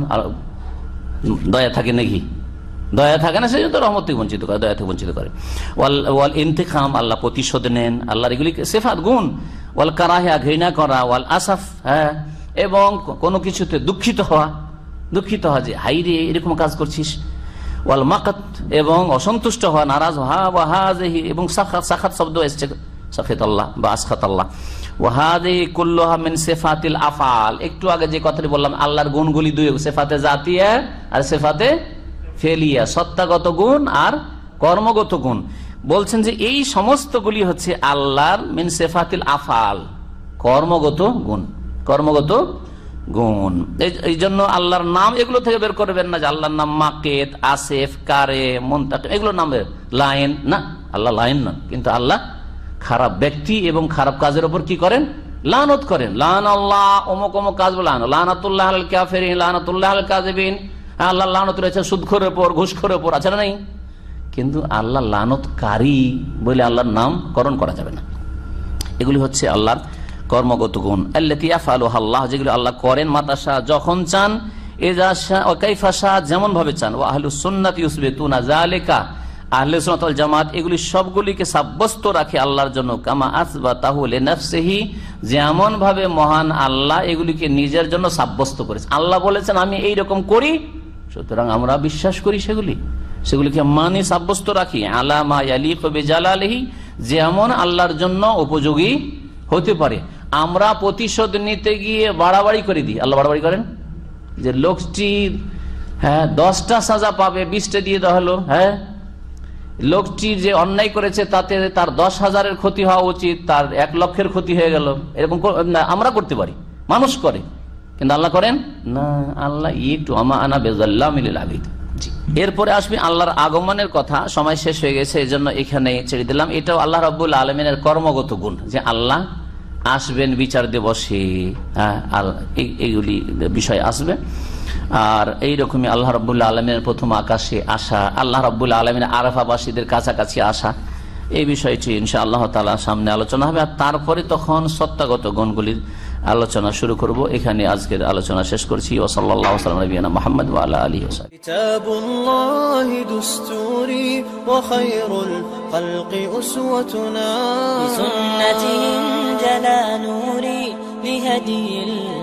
দয়া থাকে নাকি? দয়া থাকে না সেই জন্য রহমত থেকে বঞ্চিত করে, দয়া থেকে বঞ্চিত করে। ওয়াল ওয়াল ইন্তেখাম, আল্লাহ প্রতিশোধ নেন। আল্লাহর এগুলি সেফাত, গুণ। ওয়াল কারাহিয়া, ঘৃণা করা। ওয়াল আসাফ হ্যাঁ এবং কোনো কিছুতে দুঃখিত হওয়া দুঃখিত হওয়া যে হাই রে এরকম কাজ করছিস। ওয়াল মাকাত, এবং অসন্তুষ্ট হওয়া, নারাজ হা ওয়াহাজহি এবং সাখাত সাখাত শব্দ এসছে সাফেত আল্লাহ বা আসখাত আল্লাহ ওয়াহাদে কুল্লোহা মিন সেফাতিল আফাল একটু আগে যে কথাটি বললাম, আল্লাহর গুণগুলি দুই, সেফাতে জাতিয়া আর সেফাতে ফেলিয়া, সত্তাগত গুণ আর কর্মগত গুণ। বলছেন যে, এই সমস্তগুলি হচ্ছে আল্লাহর মিন সেফাতিল আফাল কর্মগত গুণ। কর্মগত গুণ। এই জন্য আল্লাহর নাম এগুলো থেকে বের করবেন না যে আল্লাহর নাম মাকেত আসেফ, কারে, মন্তাক এগুলো নাম লাইন, না, আল্লাহ লাইন না কিন্তু আল্লাহ খারাপ ব্যক্তি এবং খারাপ কাজের উপর কি করেন? লানত করেন। লান আল্লাহ অমুক অমুক কাজ লান লানাতুল্লাহ আল লানাতুল্লাহ আল কাজেবিন আল্লাহ লানত রয়েছে সুদখোরের উপর, ঘুষখোরের উপর, আছে না নাই? কিন্তু আল্লাহ লানতকারী বলে আল্লাহর নাম করণ করা যাবে না। এগুলি হচ্ছে আল্লাহর কর্মগত গুণ। আল্লাহ, যেগুলো আল্লাহ করেন মাতাশা, যখন চান যেমন ভাবে চান। ও আহলু সুন্নাত ইউসবে তুনা জালেকা আহলে সোনাতল জামাত, এগুলি সবগুলিকে সাব্যস্ত রাখে আল্লাহর জন্য। কামা আসবা তাহলে নফসেহি যেমন ভাবে মহান আল্লাহ এগুলিকে নিজের জন্য সাব্যস্ত করেছে। আল্লাহ বলেছেন, আমি এই রকম করি, সুতরাং আমরা বিশ্বাস করি সেগুলি। সেগুলিকে মানি সাব্যস্ত রাখি। আলামা আলী কবে জালালহি যেমন আল্লাহর জন্য উপযোগী হতে পারে। আমরা প্রতিশোধ নিতে গিয়ে বাড়াবাড়ি করে দিই। আল্লাহ বাড়াবাড়ি করেন? যে লোকটি হ্যাঁ দশটা সাজা পাবে, বিশটা দিয়ে দেওয়া হলো হ্যাঁ? লোকটি যে অন্যায় করেছে, তাতে তার দশ হাজারের ক্ষতি হওয়া উচিত, তার এক লক্ষের ক্ষতি হয়ে গেল। এরকম আমরা করতে পারি। মানুষ করে। কিন্তু আল্লাহ করেন? না, আল্লাহ একটু আমা আনা বেজাল্লাহ আবিদ। এরপরে আসবে আল্লাহর আগমনের কথা। সময় শেষ হয়ে গেছে এই জন্য এখানে ছেড়ে দিলাম। এটাও আল্লাহ রব্বুল আলমিনের কর্মগত গুণ, যে আল্লাহ আসবেন বিচার দিবসে হ্যাঁ, এইগুলি বিষয় আসবে। আর এই রকমই আল্লাহ রবুল্লা আলমের প্রথম আকাশে আসা আল্লাহ রবুল্লা আলমের আরফাবাসীদের কাছাকাছি আসা এই বিষয়টি ইনশা আল্লাহ তালা সামনে আলোচনা হবে। আর তারপরে তখন সত্যাগত গণগুলির আলোচনা শুরু করব। এখানে আজকের আলোচনা শেষ করছি। ও সাল্লাহ আলা আলী جلا نوري بهدي الله